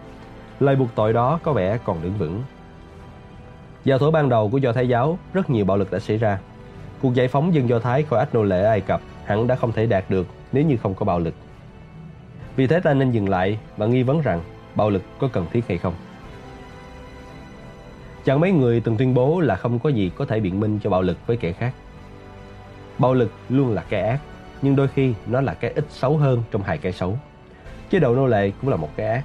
lời buộc tội đó có vẻ còn đứng vững. Vào thuở ban đầu của Do Thái giáo, rất nhiều bạo lực đã xảy ra. Cuộc giải phóng dân Do Thái khỏi ách nô lệ Ai Cập hẳn đã không thể đạt được nếu như không có bạo lực. Vì thế ta nên dừng lại và nghi vấn rằng bạo lực có cần thiết hay không. Chẳng mấy người từng tuyên bố là không có gì có thể biện minh cho bạo lực với kẻ khác. Bạo lực luôn là cái ác, nhưng đôi khi nó là cái ít xấu hơn trong hai cái xấu. Chế độ nô lệ cũng là một cái ác.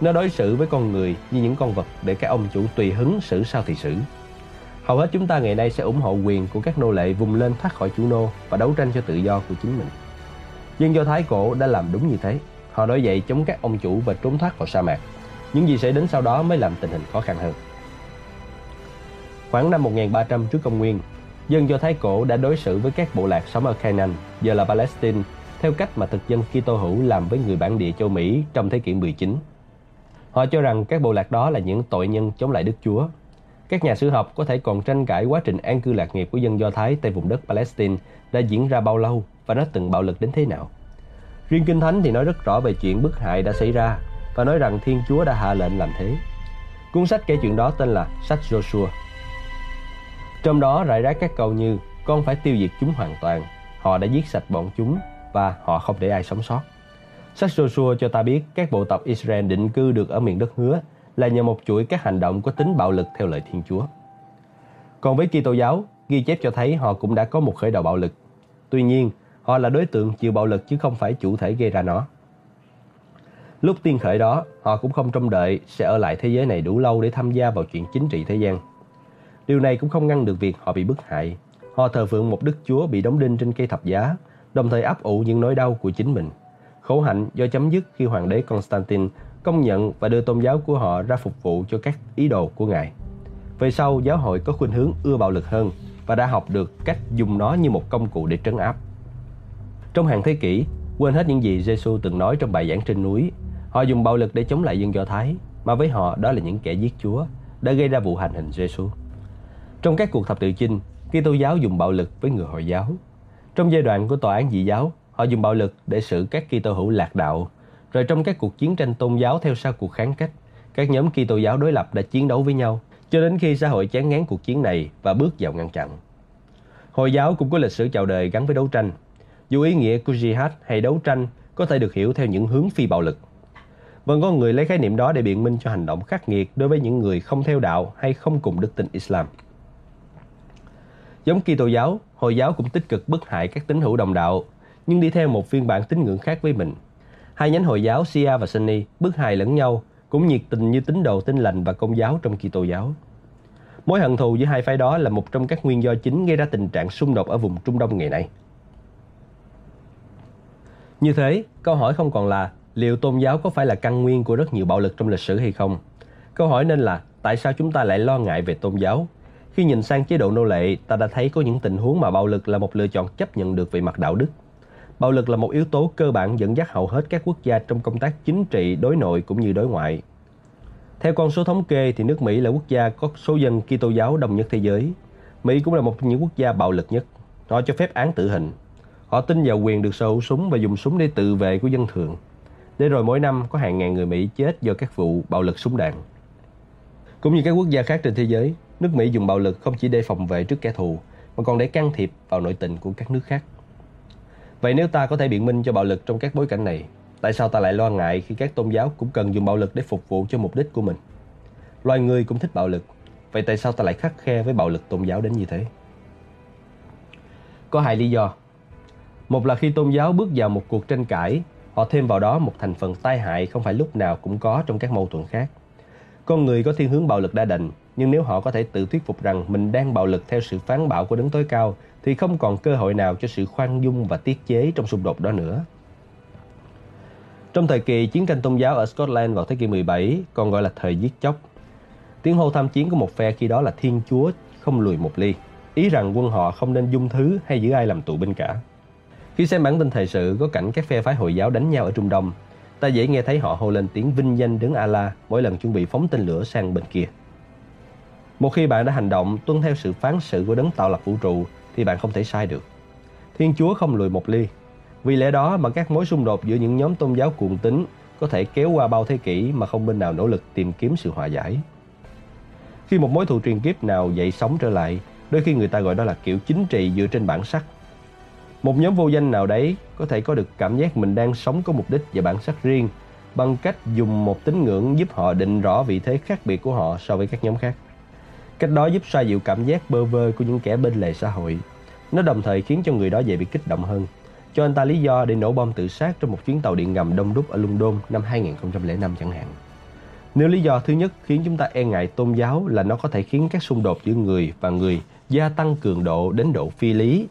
Nó đối xử với con người như những con vật để các ông chủ tùy hứng xử sao thì xử. Hầu hết chúng ta ngày nay sẽ ủng hộ quyền của các nô lệ vùng lên thoát khỏi chủ nô và đấu tranh cho tự do của chính mình. Dân Do Thái cổ đã làm đúng như thế. Họ nổi dậy chống các ông chủ và trốn thoát vào sa mạc. Những gì xảy đến sau đó mới làm tình hình khó khăn hơn. Khoảng năm 1300 trước công nguyên, dân Do Thái cổ đã đối xử với các bộ lạc sống ở Canaan, giờ là Palestine, theo cách mà thực dân Kitô hữu làm với người bản địa châu Mỹ trong thế kỷ 19. Họ cho rằng các bộ lạc đó là những tội nhân chống lại Đức Chúa. Các nhà sử học có thể còn tranh cãi quá trình an cư lạc nghiệp của dân Do Thái tại vùng đất Palestine đã diễn ra bao lâu và nó từng bạo lực đến thế nào. Riêng Kinh Thánh thì nói rất rõ về chuyện bức hại đã xảy ra và nói rằng Thiên Chúa đã hạ lệnh làm thế. Cuốn sách kể chuyện đó tên là Sách Joshua. Trong đó rải rác các câu như con phải tiêu diệt chúng hoàn toàn, họ đã giết sạch bọn chúng và họ không để ai sống sót. Sách Joshua cho ta biết các bộ tộc Israel định cư được ở miền đất hứa là nhờ một chuỗi các hành động có tính bạo lực theo lời Thiên Chúa. Còn với Kitô giáo, ghi chép cho thấy họ cũng đã có một khởi đầu bạo lực. Tuy nhiên, họ là đối tượng chịu bạo lực chứ không phải chủ thể gây ra nó. Lúc tiên khởi đó, họ cũng không trông đợi sẽ ở lại thế giới này đủ lâu để tham gia vào chuyện chính trị thế gian. Điều này cũng không ngăn được việc họ bị bức hại. Họ thờ phượng một đức chúa bị đóng đinh trên cây thập giá, đồng thời áp ủ những nỗi đau của chính mình. Khổ hạnh do chấm dứt khi hoàng đế Constantine công nhận và đưa tôn giáo của họ ra phục vụ cho các ý đồ của Ngài. Về sau, giáo hội có khuynh hướng ưa bạo lực hơn và đã học được cách dùng nó như một công cụ để trấn áp. Trong hàng thế kỷ, quên hết những gì Giêsu từng nói trong bài giảng trên núi, họ dùng bạo lực để chống lại dân Do Thái, mà với họ đó là những kẻ giết Chúa, đã gây ra vụ hành hình Giêsu. Trong các cuộc thập tự chinh, Kitô giáo dùng bạo lực với người Hồi giáo. Trong giai đoạn của tòa án dị giáo, họ dùng bạo lực để xử các Kitô hữu lạc đạo. Rồi trong các cuộc chiến tranh tôn giáo theo sau cuộc kháng cách, các nhóm Kitô giáo đối lập đã chiến đấu với nhau cho đến khi xã hội chán ngán cuộc chiến này và bước vào ngăn chặn. Hồi giáo cũng có lịch sử chào đời gắn với đấu tranh. Dù ý nghĩa của jihad hay đấu tranh có thể được hiểu theo những hướng phi bạo lực. Vẫn có người lấy khái niệm đó để biện minh cho hành động khắc nghiệt đối với những người không theo đạo hay không cùng đức tin Islam. Giống Kitô giáo, Hồi giáo cũng tích cực bức hại các tín hữu đồng đạo, nhưng đi theo một phiên bản tín ngưỡng khác với mình. Hai nhánh Hồi giáo Shia và Sunni bức hại lẫn nhau, cũng nhiệt tình như tín đồ tin lành và công giáo trong Kitô giáo. Mối hận thù giữa hai phái đó là một trong các nguyên do chính gây ra tình trạng xung đột ở vùng Trung Đông ngày nay. Như thế, câu hỏi không còn là liệu tôn giáo có phải là căn nguyên của rất nhiều bạo lực trong lịch sử hay không? Câu hỏi nên là tại sao chúng ta lại lo ngại về tôn giáo khi nhìn sang chế độ nô lệ, ta đã thấy có những tình huống mà bạo lực là một lựa chọn chấp nhận được về mặt đạo đức. Bạo lực là một yếu tố cơ bản dẫn dắt hầu hết các quốc gia trong công tác chính trị, đối nội cũng như đối ngoại. Theo con số thống kê thì nước Mỹ là quốc gia có số dân Kitô giáo đông nhất thế giới. Mỹ cũng là một trong những quốc gia bạo lực nhất. Họ cho phép án tử hình. Họ tin vào quyền được sở hữu súng và dùng súng để tự vệ của dân thường. Để rồi mỗi năm có hàng ngàn người Mỹ chết do các vụ bạo lực súng đạn. Cũng như các quốc gia khác trên thế giới, Nước Mỹ dùng bạo lực không chỉ để phòng vệ trước kẻ thù, mà còn để can thiệp vào nội tình của các nước khác. Vậy nếu ta có thể biện minh cho bạo lực trong các bối cảnh này, tại sao ta lại lo ngại khi các tôn giáo cũng cần dùng bạo lực để phục vụ cho mục đích của mình? Loài người cũng thích bạo lực, vậy tại sao ta lại khắc khe với bạo lực tôn giáo đến như thế? Có hai lý do. Một là khi tôn giáo bước vào một cuộc tranh cãi, họ thêm vào đó một thành phần tai hại không phải lúc nào cũng có trong các mâu thuẫn khác. Con người có thiên hướng bạo lực đa đành, nhưng nếu họ có thể tự thuyết phục rằng mình đang bạo lực theo sự phán bạo của đấng tối cao thì không còn cơ hội nào cho sự khoan dung và tiết chế trong xung đột đó nữa. Trong thời kỳ chiến tranh tôn giáo ở Scotland vào thế kỷ 17, còn gọi là thời giết chóc, tiếng hô tham chiến của một phe khi đó là Thiên Chúa không lùi một ly, ý rằng quân họ không nên dung thứ hay giữ ai làm tù binh cả. Khi xem bản tin thời sự có cảnh các phe phái Hồi giáo đánh nhau ở Trung Đông, ta dễ nghe thấy họ hô lên tiếng vinh danh đứng Allah mỗi lần chuẩn bị phóng tên lửa sang bên kia. Một khi bạn đã hành động tuân theo sự phán xử của đấng tạo lập vũ trụ thì bạn không thể sai được. Thiên Chúa không lùi một ly. Vì lẽ đó mà các mối xung đột giữa những nhóm tôn giáo cuồng tín có thể kéo qua bao thế kỷ mà không bên nào nỗ lực tìm kiếm sự hòa giải. Khi một mối thù truyền kiếp nào dậy sóng trở lại, đôi khi người ta gọi đó là kiểu chính trị dựa trên bản sắc. Một nhóm vô danh nào đấy có thể có được cảm giác mình đang sống có mục đích và bản sắc riêng bằng cách dùng một tín ngưỡng giúp họ định rõ vị thế khác biệt của họ so với các nhóm khác. Cách đó giúp xoa dịu cảm giác bơ vơ của những kẻ bên lề xã hội. Nó đồng thời khiến cho người đó dễ bị kích động hơn, cho anh ta lý do để nổ bom tự sát trong một chuyến tàu điện ngầm đông đúc ở London năm 2005 chẳng hạn. Nếu lý do thứ nhất khiến chúng ta e ngại tôn giáo là nó có thể khiến các xung đột giữa người và người gia tăng cường độ đến độ phi lý,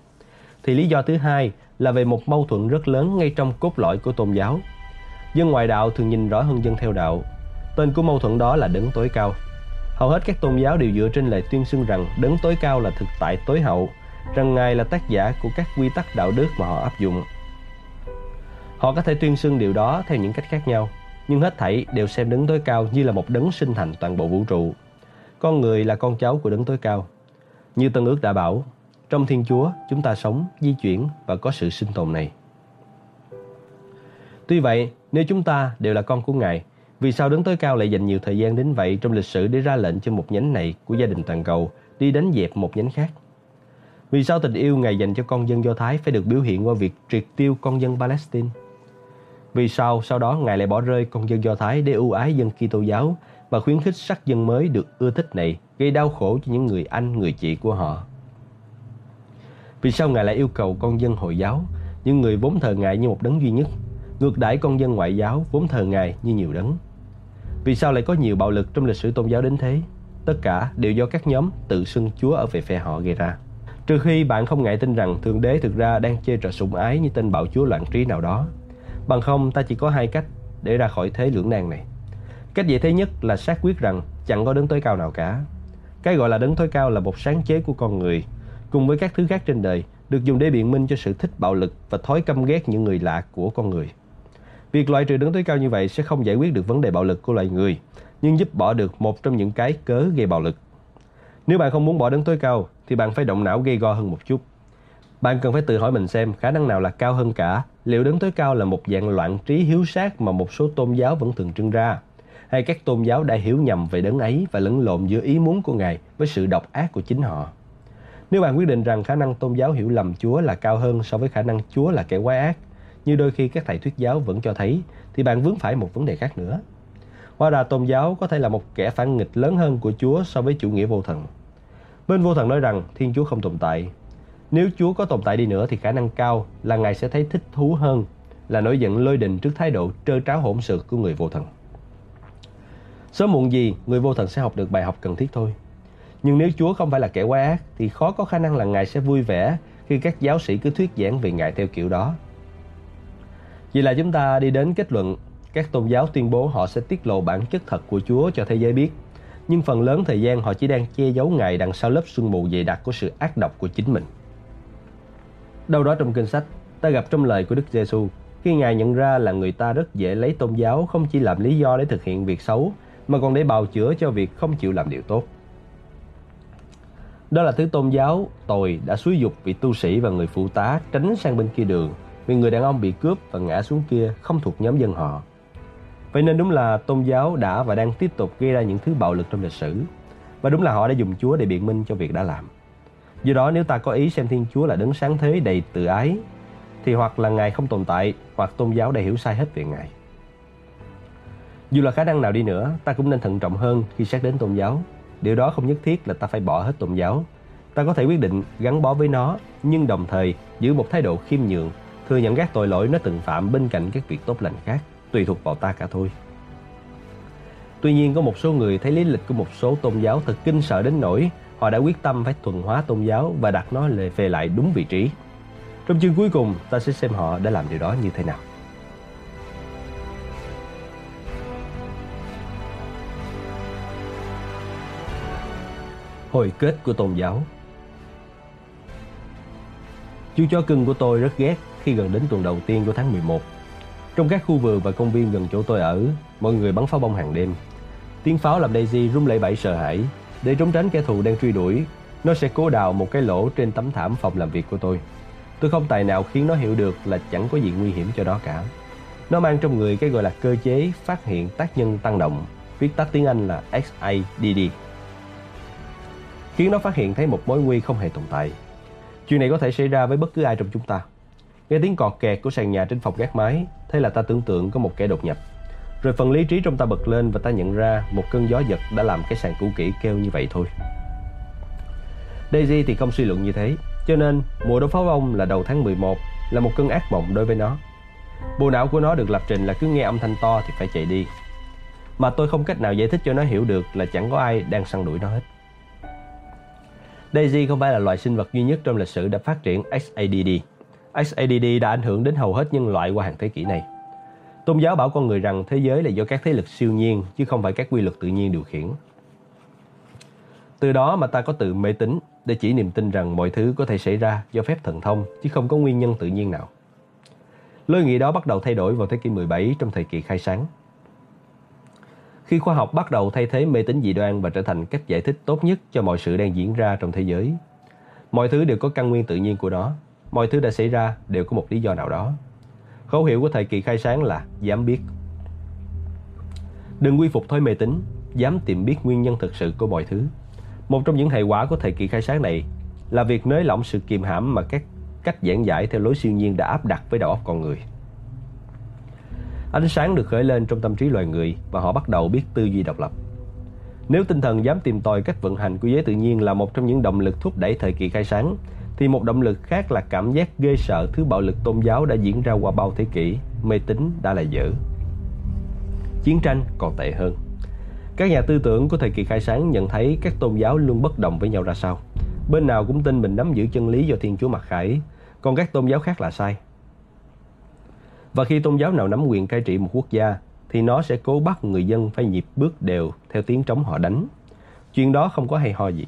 thì lý do thứ hai là về một mâu thuẫn rất lớn ngay trong cốt lõi của tôn giáo. Dân ngoại đạo thường nhìn rõ hơn dân theo đạo. Tên của mâu thuẫn đó là đấng tối cao. Hầu hết các tôn giáo đều dựa trên lời tuyên xưng rằng đấng tối cao là thực tại tối hậu, rằng Ngài là tác giả của các quy tắc đạo đức mà họ áp dụng. Họ có thể tuyên xưng điều đó theo những cách khác nhau, nhưng hết thảy đều xem đấng tối cao như là một đấng sinh thành toàn bộ vũ trụ. Con người là con cháu của đấng tối cao. Như Tân ước đã bảo, trong Thiên Chúa chúng ta sống, di chuyển và có sự sinh tồn này. Tuy vậy, nếu chúng ta đều là con của Ngài, vì sao đứng tối cao lại dành nhiều thời gian đến vậy trong lịch sử để ra lệnh cho một nhánh này của gia đình toàn cầu đi đánh dẹp một nhánh khác? Vì sao tình yêu Ngài dành cho con dân Do Thái phải được biểu hiện qua việc triệt tiêu con dân Palestine? Vì sao sau đó Ngài lại bỏ rơi con dân Do Thái để ưu ái dân Kitô giáo và khuyến khích sắc dân mới được ưa thích này gây đau khổ cho những người anh, người chị của họ? Vì sao Ngài lại yêu cầu con dân Hồi giáo, những người vốn thờ Ngài như một đấng duy nhất, ngược đãi con dân ngoại giáo vốn thờ Ngài như nhiều đấng? Vì sao lại có nhiều bạo lực trong lịch sử tôn giáo đến thế? Tất cả đều do các nhóm tự xưng Chúa ở về phe họ gây ra. Trừ khi bạn không ngại tin rằng Thượng Đế thực ra đang chơi trò sủng ái như tên bạo chúa loạn trí nào đó. Bằng không, ta chỉ có hai cách để ra khỏi thế lưỡng nan này. Cách dễ thế nhất là xác quyết rằng chẳng có đấng tối cao nào cả. Cái gọi là đấng tối cao là một sáng chế của con người, cùng với các thứ khác trên đời, được dùng để biện minh cho sự thích bạo lực và thói căm ghét những người lạ của con người. Việc loại trừ đứng tối cao như vậy sẽ không giải quyết được vấn đề bạo lực của loài người, nhưng giúp bỏ được một trong những cái cớ gây bạo lực. Nếu bạn không muốn bỏ đấng tối cao, thì bạn phải động não gây go hơn một chút. Bạn cần phải tự hỏi mình xem khả năng nào là cao hơn cả, liệu đấng tối cao là một dạng loạn trí hiếu sát mà một số tôn giáo vẫn thường trưng ra, hay các tôn giáo đã hiểu nhầm về đấng ấy và lẫn lộn giữa ý muốn của Ngài với sự độc ác của chính họ. Nếu bạn quyết định rằng khả năng tôn giáo hiểu lầm Chúa là cao hơn so với khả năng Chúa là kẻ quái ác, như đôi khi các thầy thuyết giáo vẫn cho thấy, thì bạn vướng phải một vấn đề khác nữa. Hóa ra tôn giáo có thể là một kẻ phản nghịch lớn hơn của Chúa so với chủ nghĩa vô thần. Bên vô thần nói rằng Thiên Chúa không tồn tại. Nếu Chúa có tồn tại đi nữa thì khả năng cao là Ngài sẽ thấy thích thú hơn là nổi giận lôi đình trước thái độ trơ tráo hỗn sự của người vô thần. Sớm muộn gì, người vô thần sẽ học được bài học cần thiết thôi. Nhưng nếu Chúa không phải là kẻ quá ác thì khó có khả năng là Ngài sẽ vui vẻ khi các giáo sĩ cứ thuyết giảng về Ngài theo kiểu đó. Vậy là chúng ta đi đến kết luận các tôn giáo tuyên bố họ sẽ tiết lộ bản chất thật của Chúa cho thế giới biết. Nhưng phần lớn thời gian họ chỉ đang che giấu Ngài đằng sau lớp sương mù dày đặc của sự ác độc của chính mình. Đâu đó trong kinh sách, ta gặp trong lời của Đức Giêsu khi Ngài nhận ra là người ta rất dễ lấy tôn giáo không chỉ làm lý do để thực hiện việc xấu, mà còn để bào chữa cho việc không chịu làm điều tốt. Đó là thứ tôn giáo tồi đã xúi dục vị tu sĩ và người phụ tá tránh sang bên kia đường vì người đàn ông bị cướp và ngã xuống kia không thuộc nhóm dân họ. Vậy nên đúng là tôn giáo đã và đang tiếp tục gây ra những thứ bạo lực trong lịch sử. Và đúng là họ đã dùng Chúa để biện minh cho việc đã làm. Do đó nếu ta có ý xem Thiên Chúa là đấng sáng thế đầy tự ái, thì hoặc là Ngài không tồn tại, hoặc tôn giáo đã hiểu sai hết về Ngài. Dù là khả năng nào đi nữa, ta cũng nên thận trọng hơn khi xét đến tôn giáo. Điều đó không nhất thiết là ta phải bỏ hết tôn giáo. Ta có thể quyết định gắn bó với nó, nhưng đồng thời giữ một thái độ khiêm nhường, thừa nhận các tội lỗi nó từng phạm bên cạnh các việc tốt lành khác, tùy thuộc vào ta cả thôi. Tuy nhiên có một số người thấy lý lịch của một số tôn giáo thật kinh sợ đến nỗi họ đã quyết tâm phải thuần hóa tôn giáo và đặt nó về lại đúng vị trí. Trong chương cuối cùng, ta sẽ xem họ đã làm điều đó như thế nào. Hồi kết của tôn giáo Chú chó cưng của tôi rất ghét khi gần đến tuần đầu tiên của tháng 11. Trong các khu vườn và công viên gần chỗ tôi ở, mọi người bắn pháo bông hàng đêm. Tiếng pháo làm Daisy rung lẩy bẩy sợ hãi. Để trốn tránh kẻ thù đang truy đuổi, nó sẽ cố đào một cái lỗ trên tấm thảm phòng làm việc của tôi. Tôi không tài nào khiến nó hiểu được là chẳng có gì nguy hiểm cho nó cả. Nó mang trong người cái gọi là cơ chế phát hiện tác nhân tăng động, viết tắt tiếng Anh là SADD. Khiến nó phát hiện thấy một mối nguy không hề tồn tại. Chuyện này có thể xảy ra với bất cứ ai trong chúng ta. Nghe tiếng cọt kẹt của sàn nhà trên phòng gác mái, thế là ta tưởng tượng có một kẻ đột nhập. Rồi phần lý trí trong ta bật lên và ta nhận ra một cơn gió giật đã làm cái sàn cũ kỹ kêu như vậy thôi. Daisy thì không suy luận như thế, cho nên mùa đốt pháo bông là đầu tháng 11 là một cơn ác mộng đối với nó. Bộ não của nó được lập trình là cứ nghe âm thanh to thì phải chạy đi. Mà tôi không cách nào giải thích cho nó hiểu được là chẳng có ai đang săn đuổi nó hết. Daisy không phải là loài sinh vật duy nhất trong lịch sử đã phát triển SADD. SADD đã ảnh hưởng đến hầu hết nhân loại qua hàng thế kỷ này. Tôn giáo bảo con người rằng thế giới là do các thế lực siêu nhiên chứ không phải các quy luật tự nhiên điều khiển. Từ đó mà ta có tự mê tín để chỉ niềm tin rằng mọi thứ có thể xảy ra do phép thần thông chứ không có nguyên nhân tự nhiên nào. Lối nghĩ đó bắt đầu thay đổi vào thế kỷ 17 trong thời kỳ khai sáng. Khi khoa học bắt đầu thay thế mê tín dị đoan và trở thành cách giải thích tốt nhất cho mọi sự đang diễn ra trong thế giới. Mọi thứ đều có căn nguyên tự nhiên của nó, mọi thứ đã xảy ra đều có một lý do nào đó. Khẩu hiệu của thời kỳ khai sáng là dám biết. Đừng quy phục thói mê tín, dám tìm biết nguyên nhân thực sự của mọi thứ. Một trong những hệ quả của thời kỳ khai sáng này là việc nới lỏng sự kiềm hãm mà các cách giảng giải theo lối siêu nhiên đã áp đặt với đầu óc con người. Ánh sáng được khởi lên trong tâm trí loài người và họ bắt đầu biết tư duy độc lập. Nếu tinh thần dám tìm tòi cách vận hành của giới tự nhiên là một trong những động lực thúc đẩy thời kỳ khai sáng, thì một động lực khác là cảm giác ghê sợ thứ bạo lực tôn giáo đã diễn ra qua bao thế kỷ, mê tín đã là dở. Chiến tranh còn tệ hơn. Các nhà tư tưởng của thời kỳ khai sáng nhận thấy các tôn giáo luôn bất đồng với nhau ra sao. Bên nào cũng tin mình nắm giữ chân lý do Thiên Chúa mặc khải, còn các tôn giáo khác là sai. Và khi tôn giáo nào nắm quyền cai trị một quốc gia, thì nó sẽ cố bắt người dân phải nhịp bước đều theo tiếng trống họ đánh. Chuyện đó không có hay ho gì.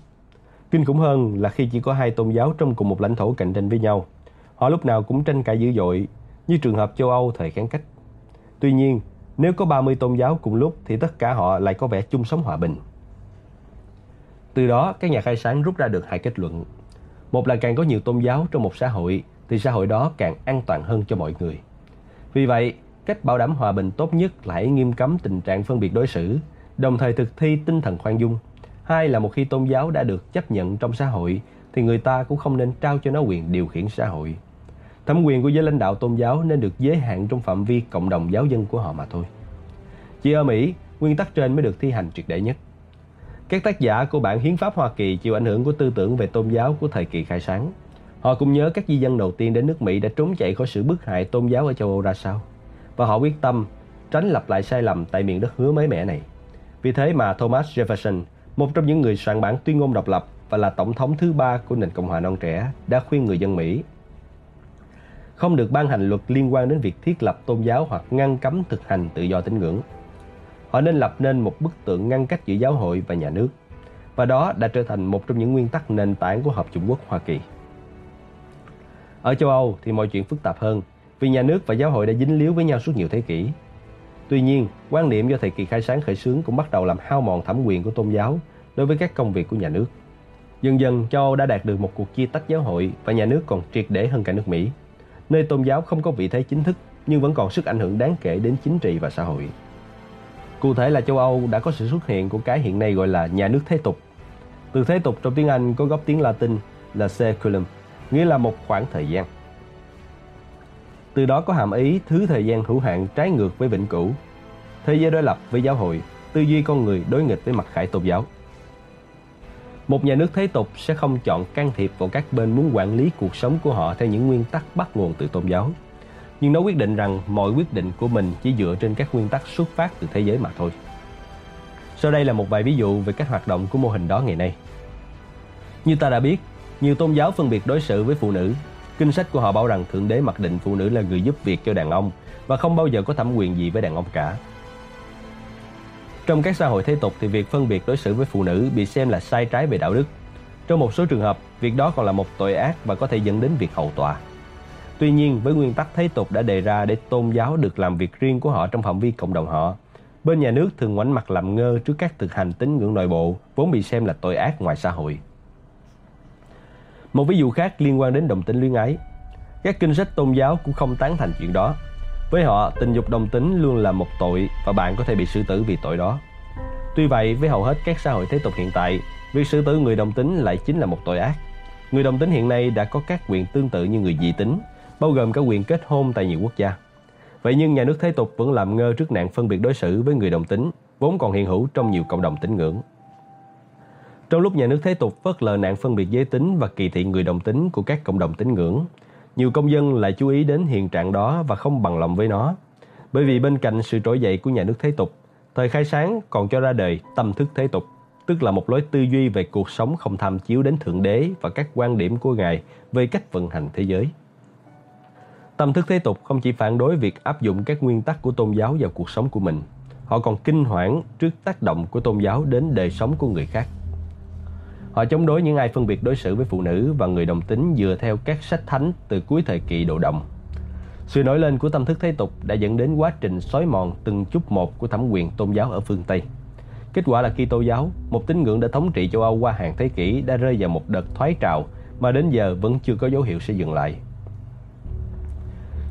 Kinh khủng hơn là khi chỉ có hai tôn giáo trong cùng một lãnh thổ cạnh tranh với nhau. Họ lúc nào cũng tranh cãi dữ dội, như trường hợp châu Âu thời kháng cách. Tuy nhiên, nếu có 30 tôn giáo cùng lúc thì tất cả họ lại có vẻ chung sống hòa bình. Từ đó, các nhà khai sáng rút ra được hai kết luận. Một là càng có nhiều tôn giáo trong một xã hội thì xã hội đó càng an toàn hơn cho mọi người. Vì vậy, cách bảo đảm hòa bình tốt nhất là hãy nghiêm cấm tình trạng phân biệt đối xử, đồng thời thực thi tinh thần khoan dung. Hai là một khi tôn giáo đã được chấp nhận trong xã hội thì người ta cũng không nên trao cho nó quyền điều khiển xã hội. Thẩm quyền của giới lãnh đạo tôn giáo nên được giới hạn trong phạm vi cộng đồng giáo dân của họ mà thôi. Chỉ ở Mỹ, nguyên tắc trên mới được thi hành triệt để nhất. Các tác giả của bản Hiến pháp Hoa Kỳ chịu ảnh hưởng của tư tưởng về tôn giáo của thời kỳ khai sáng. Họ cũng nhớ các di dân đầu tiên đến nước Mỹ đã trốn chạy khỏi sự bức hại tôn giáo ở châu Âu ra sao. Và họ quyết tâm tránh lặp lại sai lầm tại miền đất hứa mới mẻ này. Vì thế mà Thomas Jefferson, một trong những người soạn bản tuyên ngôn độc lập và là tổng thống thứ ba của nền Cộng hòa non trẻ, đã khuyên người dân Mỹ không được ban hành luật liên quan đến việc thiết lập tôn giáo hoặc ngăn cấm thực hành tự do tín ngưỡng. Họ nên lập nên một bức tượng ngăn cách giữa giáo hội và nhà nước. Và đó đã trở thành một trong những nguyên tắc nền tảng của Hợp Trung Quốc Hoa Kỳ. Ở châu Âu thì mọi chuyện phức tạp hơn vì nhà nước và giáo hội đã dính líu với nhau suốt nhiều thế kỷ. Tuy nhiên, quan niệm do thời kỳ khai sáng khởi xướng cũng bắt đầu làm hao mòn thẩm quyền của tôn giáo đối với các công việc của nhà nước. Dần dần, châu Âu đã đạt được một cuộc chia tách giáo hội và nhà nước còn triệt để hơn cả nước Mỹ, nơi tôn giáo không có vị thế chính thức nhưng vẫn còn sức ảnh hưởng đáng kể đến chính trị và xã hội. Cụ thể là châu Âu đã có sự xuất hiện của cái hiện nay gọi là nhà nước thế tục. Từ thế tục trong tiếng Anh có gốc tiếng Latin là seculum, nghĩa là một khoảng thời gian. Từ đó có hàm ý thứ thời gian hữu hạn trái ngược với vĩnh cửu. Thế giới đối lập với giáo hội, tư duy con người đối nghịch với mặt khải tôn giáo. Một nhà nước thế tục sẽ không chọn can thiệp vào các bên muốn quản lý cuộc sống của họ theo những nguyên tắc bắt nguồn từ tôn giáo. Nhưng nó quyết định rằng mọi quyết định của mình chỉ dựa trên các nguyên tắc xuất phát từ thế giới mà thôi. Sau đây là một vài ví dụ về các hoạt động của mô hình đó ngày nay. Như ta đã biết, nhiều tôn giáo phân biệt đối xử với phụ nữ. Kinh sách của họ bảo rằng Thượng Đế mặc định phụ nữ là người giúp việc cho đàn ông và không bao giờ có thẩm quyền gì với đàn ông cả. Trong các xã hội thế tục thì việc phân biệt đối xử với phụ nữ bị xem là sai trái về đạo đức. Trong một số trường hợp, việc đó còn là một tội ác và có thể dẫn đến việc hậu tòa. Tuy nhiên, với nguyên tắc thế tục đã đề ra để tôn giáo được làm việc riêng của họ trong phạm vi cộng đồng họ, bên nhà nước thường ngoảnh mặt làm ngơ trước các thực hành tín ngưỡng nội bộ vốn bị xem là tội ác ngoài xã hội. Một ví dụ khác liên quan đến đồng tính luyến ái. Các kinh sách tôn giáo cũng không tán thành chuyện đó. Với họ, tình dục đồng tính luôn là một tội và bạn có thể bị xử tử vì tội đó. Tuy vậy, với hầu hết các xã hội thế tục hiện tại, việc xử tử người đồng tính lại chính là một tội ác. Người đồng tính hiện nay đã có các quyền tương tự như người dị tính, bao gồm cả quyền kết hôn tại nhiều quốc gia. Vậy nhưng nhà nước thế tục vẫn làm ngơ trước nạn phân biệt đối xử với người đồng tính, vốn còn hiện hữu trong nhiều cộng đồng tín ngưỡng. Trong lúc nhà nước thế tục phớt lờ nạn phân biệt giới tính và kỳ thị người đồng tính của các cộng đồng tín ngưỡng, nhiều công dân lại chú ý đến hiện trạng đó và không bằng lòng với nó. Bởi vì bên cạnh sự trỗi dậy của nhà nước thế tục, thời khai sáng còn cho ra đời tâm thức thế tục, tức là một lối tư duy về cuộc sống không tham chiếu đến Thượng Đế và các quan điểm của Ngài về cách vận hành thế giới. Tâm thức thế tục không chỉ phản đối việc áp dụng các nguyên tắc của tôn giáo vào cuộc sống của mình, họ còn kinh hoảng trước tác động của tôn giáo đến đời sống của người khác. Họ chống đối những ai phân biệt đối xử với phụ nữ và người đồng tính dựa theo các sách thánh từ cuối thời kỳ đồ đồng Sự nổi lên của tâm thức thế tục đã dẫn đến quá trình xói mòn từng chút một của thẩm quyền tôn giáo ở phương Tây. Kết quả là Kitô giáo, một tín ngưỡng đã thống trị châu Âu qua hàng thế kỷ đã rơi vào một đợt thoái trào mà đến giờ vẫn chưa có dấu hiệu sẽ dừng lại.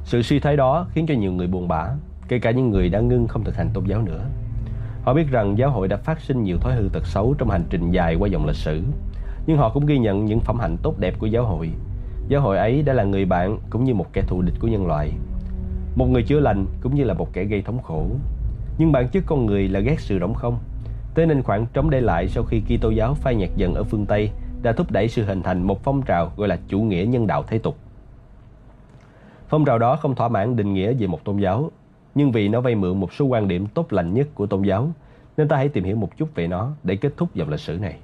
Sự suy thoái đó khiến cho nhiều người buồn bã, kể cả những người đã ngưng không thực hành tôn giáo nữa. Họ biết rằng giáo hội đã phát sinh nhiều thói hư tật xấu trong hành trình dài qua dòng lịch sử, nhưng họ cũng ghi nhận những phẩm hạnh tốt đẹp của giáo hội. Giáo hội ấy đã là người bạn cũng như một kẻ thù địch của nhân loại. Một người chữa lành cũng như là một kẻ gây thống khổ. Nhưng bản chất con người là ghét sự rỗng không. Thế nên khoảng trống để lại sau khi Kitô giáo phai nhạt dần ở phương Tây đã thúc đẩy sự hình thành một phong trào gọi là chủ nghĩa nhân đạo thế tục. Phong trào đó không thỏa mãn định nghĩa về một tôn giáo, nhưng vì nó vay mượn một số quan điểm tốt lành nhất của tôn giáo, nên ta hãy tìm hiểu một chút về nó để kết thúc dòng lịch sử này.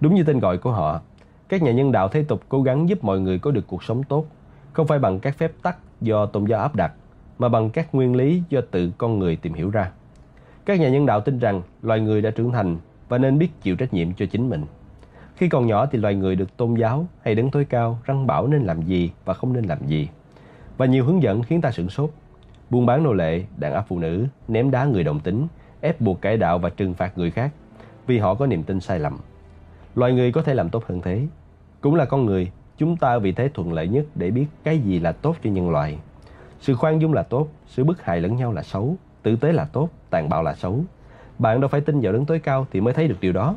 Đúng như tên gọi của họ, các nhà nhân đạo thế tục cố gắng giúp mọi người có được cuộc sống tốt, không phải bằng các phép tắc do tôn giáo áp đặt, mà bằng các nguyên lý do tự con người tìm hiểu ra. Các nhà nhân đạo tin rằng loài người đã trưởng thành và nên biết chịu trách nhiệm cho chính mình. Khi còn nhỏ thì loài người được tôn giáo hay đứng tối cao răng bảo nên làm gì và không nên làm gì. Và nhiều hướng dẫn khiến ta sửng sốt. Buôn bán nô lệ, đàn áp phụ nữ, ném đá người đồng tính, ép buộc cải đạo và trừng phạt người khác vì họ có niềm tin sai lầm. Loài người có thể làm tốt hơn thế. Cũng là con người, chúng ta vì thế thuận lợi nhất để biết cái gì là tốt cho nhân loại. Sự khoan dung là tốt, sự bức hại lẫn nhau là xấu, tử tế là tốt, tàn bạo là xấu. Bạn đâu phải tin vào đấng tối cao thì mới thấy được điều đó.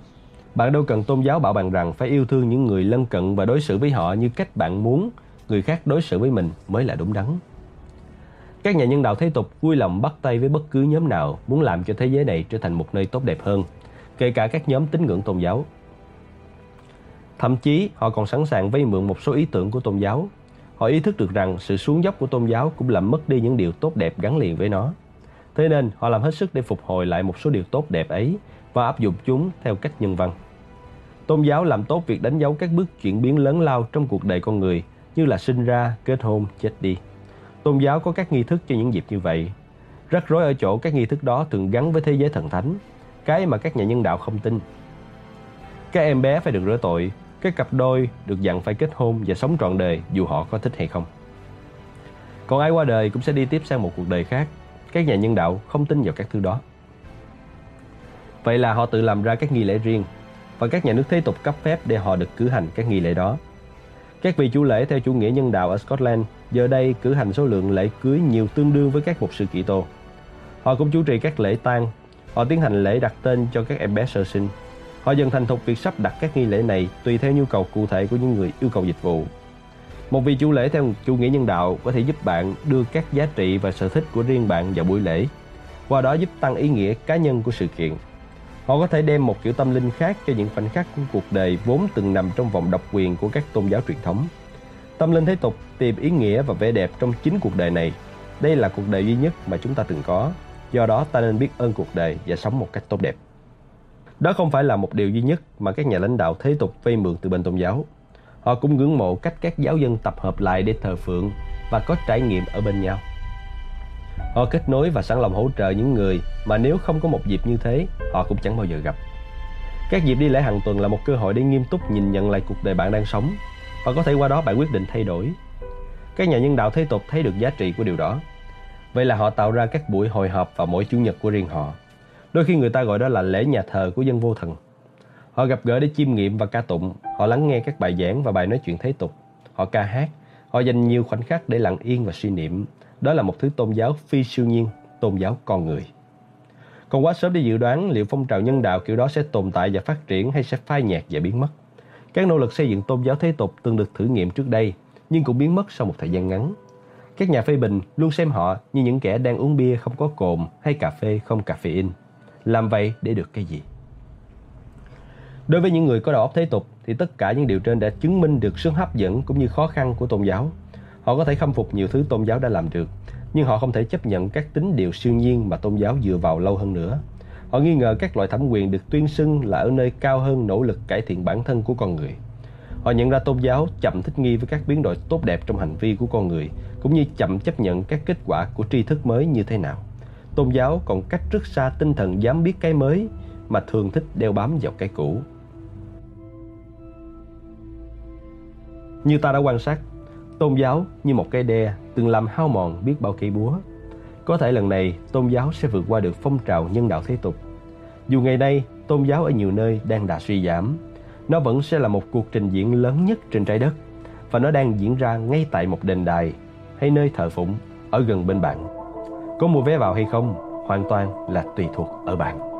Bạn đâu cần tôn giáo bảo bạn rằng phải yêu thương những người lân cận và đối xử với họ như cách bạn muốn người khác đối xử với mình mới là đúng đắn. Các nhà nhân đạo thế tục vui lòng bắt tay với bất cứ nhóm nào muốn làm cho thế giới này trở thành một nơi tốt đẹp hơn, kể cả các nhóm tín ngưỡng tôn giáo. Thậm chí họ còn sẵn sàng vay mượn một số ý tưởng của tôn giáo. Họ ý thức được rằng sự xuống dốc của tôn giáo cũng làm mất đi những điều tốt đẹp gắn liền với nó. Thế nên họ làm hết sức để phục hồi lại một số điều tốt đẹp ấy và áp dụng chúng theo cách nhân văn. Tôn giáo làm tốt việc đánh dấu các bước chuyển biến lớn lao trong cuộc đời con người như là sinh ra, kết hôn, chết đi. Tôn giáo có các nghi thức cho những dịp như vậy. Rắc rối ở chỗ các nghi thức đó thường gắn với thế giới thần thánh, cái mà các nhà nhân đạo không tin. Các em bé phải được rửa tội, các cặp đôi được dặn phải kết hôn và sống trọn đời dù họ có thích hay không. Còn ai qua đời cũng sẽ đi tiếp sang một cuộc đời khác. Các nhà nhân đạo không tin vào các thứ đó. Vậy là họ tự làm ra các nghi lễ riêng và các nhà nước thế tục cấp phép để họ được cử hành các nghi lễ đó. Các vị chủ lễ theo chủ nghĩa nhân đạo ở Scotland giờ đây cử hành số lượng lễ cưới nhiều tương đương với các mục sư Kitô. Họ cũng chủ trì các lễ tang, họ tiến hành lễ đặt tên cho các em bé sơ sinh. Họ dần thành thục việc sắp đặt các nghi lễ này tùy theo nhu cầu cụ thể của những người yêu cầu dịch vụ. Một vị chủ lễ theo chủ nghĩa nhân đạo có thể giúp bạn đưa các giá trị và sở thích của riêng bạn vào buổi lễ, qua đó giúp tăng ý nghĩa cá nhân của sự kiện. Họ có thể đem một kiểu tâm linh khác cho những khoảnh khắc của cuộc đời vốn từng nằm trong vòng độc quyền của các tôn giáo truyền thống. Tâm linh thế tục tìm ý nghĩa và vẻ đẹp trong chính cuộc đời này. Đây là cuộc đời duy nhất mà chúng ta từng có. Do đó, ta nên biết ơn cuộc đời và sống một cách tốt đẹp. Đó không phải là một điều duy nhất mà các nhà lãnh đạo thế tục vay mượn từ bên tôn giáo. Họ cũng ngưỡng mộ cách các giáo dân tập hợp lại để thờ phượng và có trải nghiệm ở bên nhau. Họ kết nối và sẵn lòng hỗ trợ những người mà nếu không có một dịp như thế, họ cũng chẳng bao giờ gặp. Các dịp đi lễ hàng tuần là một cơ hội để nghiêm túc nhìn nhận lại cuộc đời bạn đang sống và có thể qua đó bạn quyết định thay đổi. Các nhà nhân đạo thế tục thấy được giá trị của điều đó. Vậy là họ tạo ra các buổi hội họp vào mỗi chủ nhật của riêng họ. Đôi khi người ta gọi đó là lễ nhà thờ của dân vô thần. Họ gặp gỡ để chiêm nghiệm và ca tụng, họ lắng nghe các bài giảng và bài nói chuyện thế tục. Họ ca hát, họ dành nhiều khoảnh khắc để lặng yên và suy niệm. Đó là một thứ tôn giáo phi siêu nhiên, tôn giáo con người. Còn quá sớm để dự đoán liệu phong trào nhân đạo kiểu đó sẽ tồn tại và phát triển hay sẽ phai nhạt và biến mất. Các nỗ lực xây dựng tôn giáo thế tục từng được thử nghiệm trước đây, nhưng cũng biến mất sau một thời gian ngắn. Các nhà phê bình luôn xem họ như những kẻ đang uống bia không có cồn hay cà phê không caffeine. Làm vậy để được cái gì? Đối với những người có đầu óc thế tục thì tất cả những điều trên đã chứng minh được sức hấp dẫn cũng như khó khăn của tôn giáo. Họ có thể khâm phục nhiều thứ tôn giáo đã làm được, nhưng họ không thể chấp nhận các tính điều siêu nhiên mà tôn giáo dựa vào lâu hơn nữa. Họ nghi ngờ các loại thẩm quyền được tuyên xưng là ở nơi cao hơn nỗ lực cải thiện bản thân của con người. Họ nhận ra tôn giáo chậm thích nghi với các biến đổi tốt đẹp trong hành vi của con người, cũng như chậm chấp nhận các kết quả của tri thức mới như thế nào. Tôn giáo còn cách rất xa tinh thần dám biết cái mới mà thường thích đeo bám vào cái cũ. Như ta đã quan sát, tôn giáo như một cây đe từng làm hao mòn biết bao cây búa. Có thể lần này tôn giáo sẽ vượt qua được phong trào nhân đạo thế tục. Dù ngày nay tôn giáo ở nhiều nơi đang đã suy giảm, nó vẫn sẽ là một cuộc trình diễn lớn nhất trên trái đất và nó đang diễn ra ngay tại một đền đài hay nơi thờ phụng ở gần bên bạn. Có mua vé vào hay không hoàn toàn là tùy thuộc ở bạn.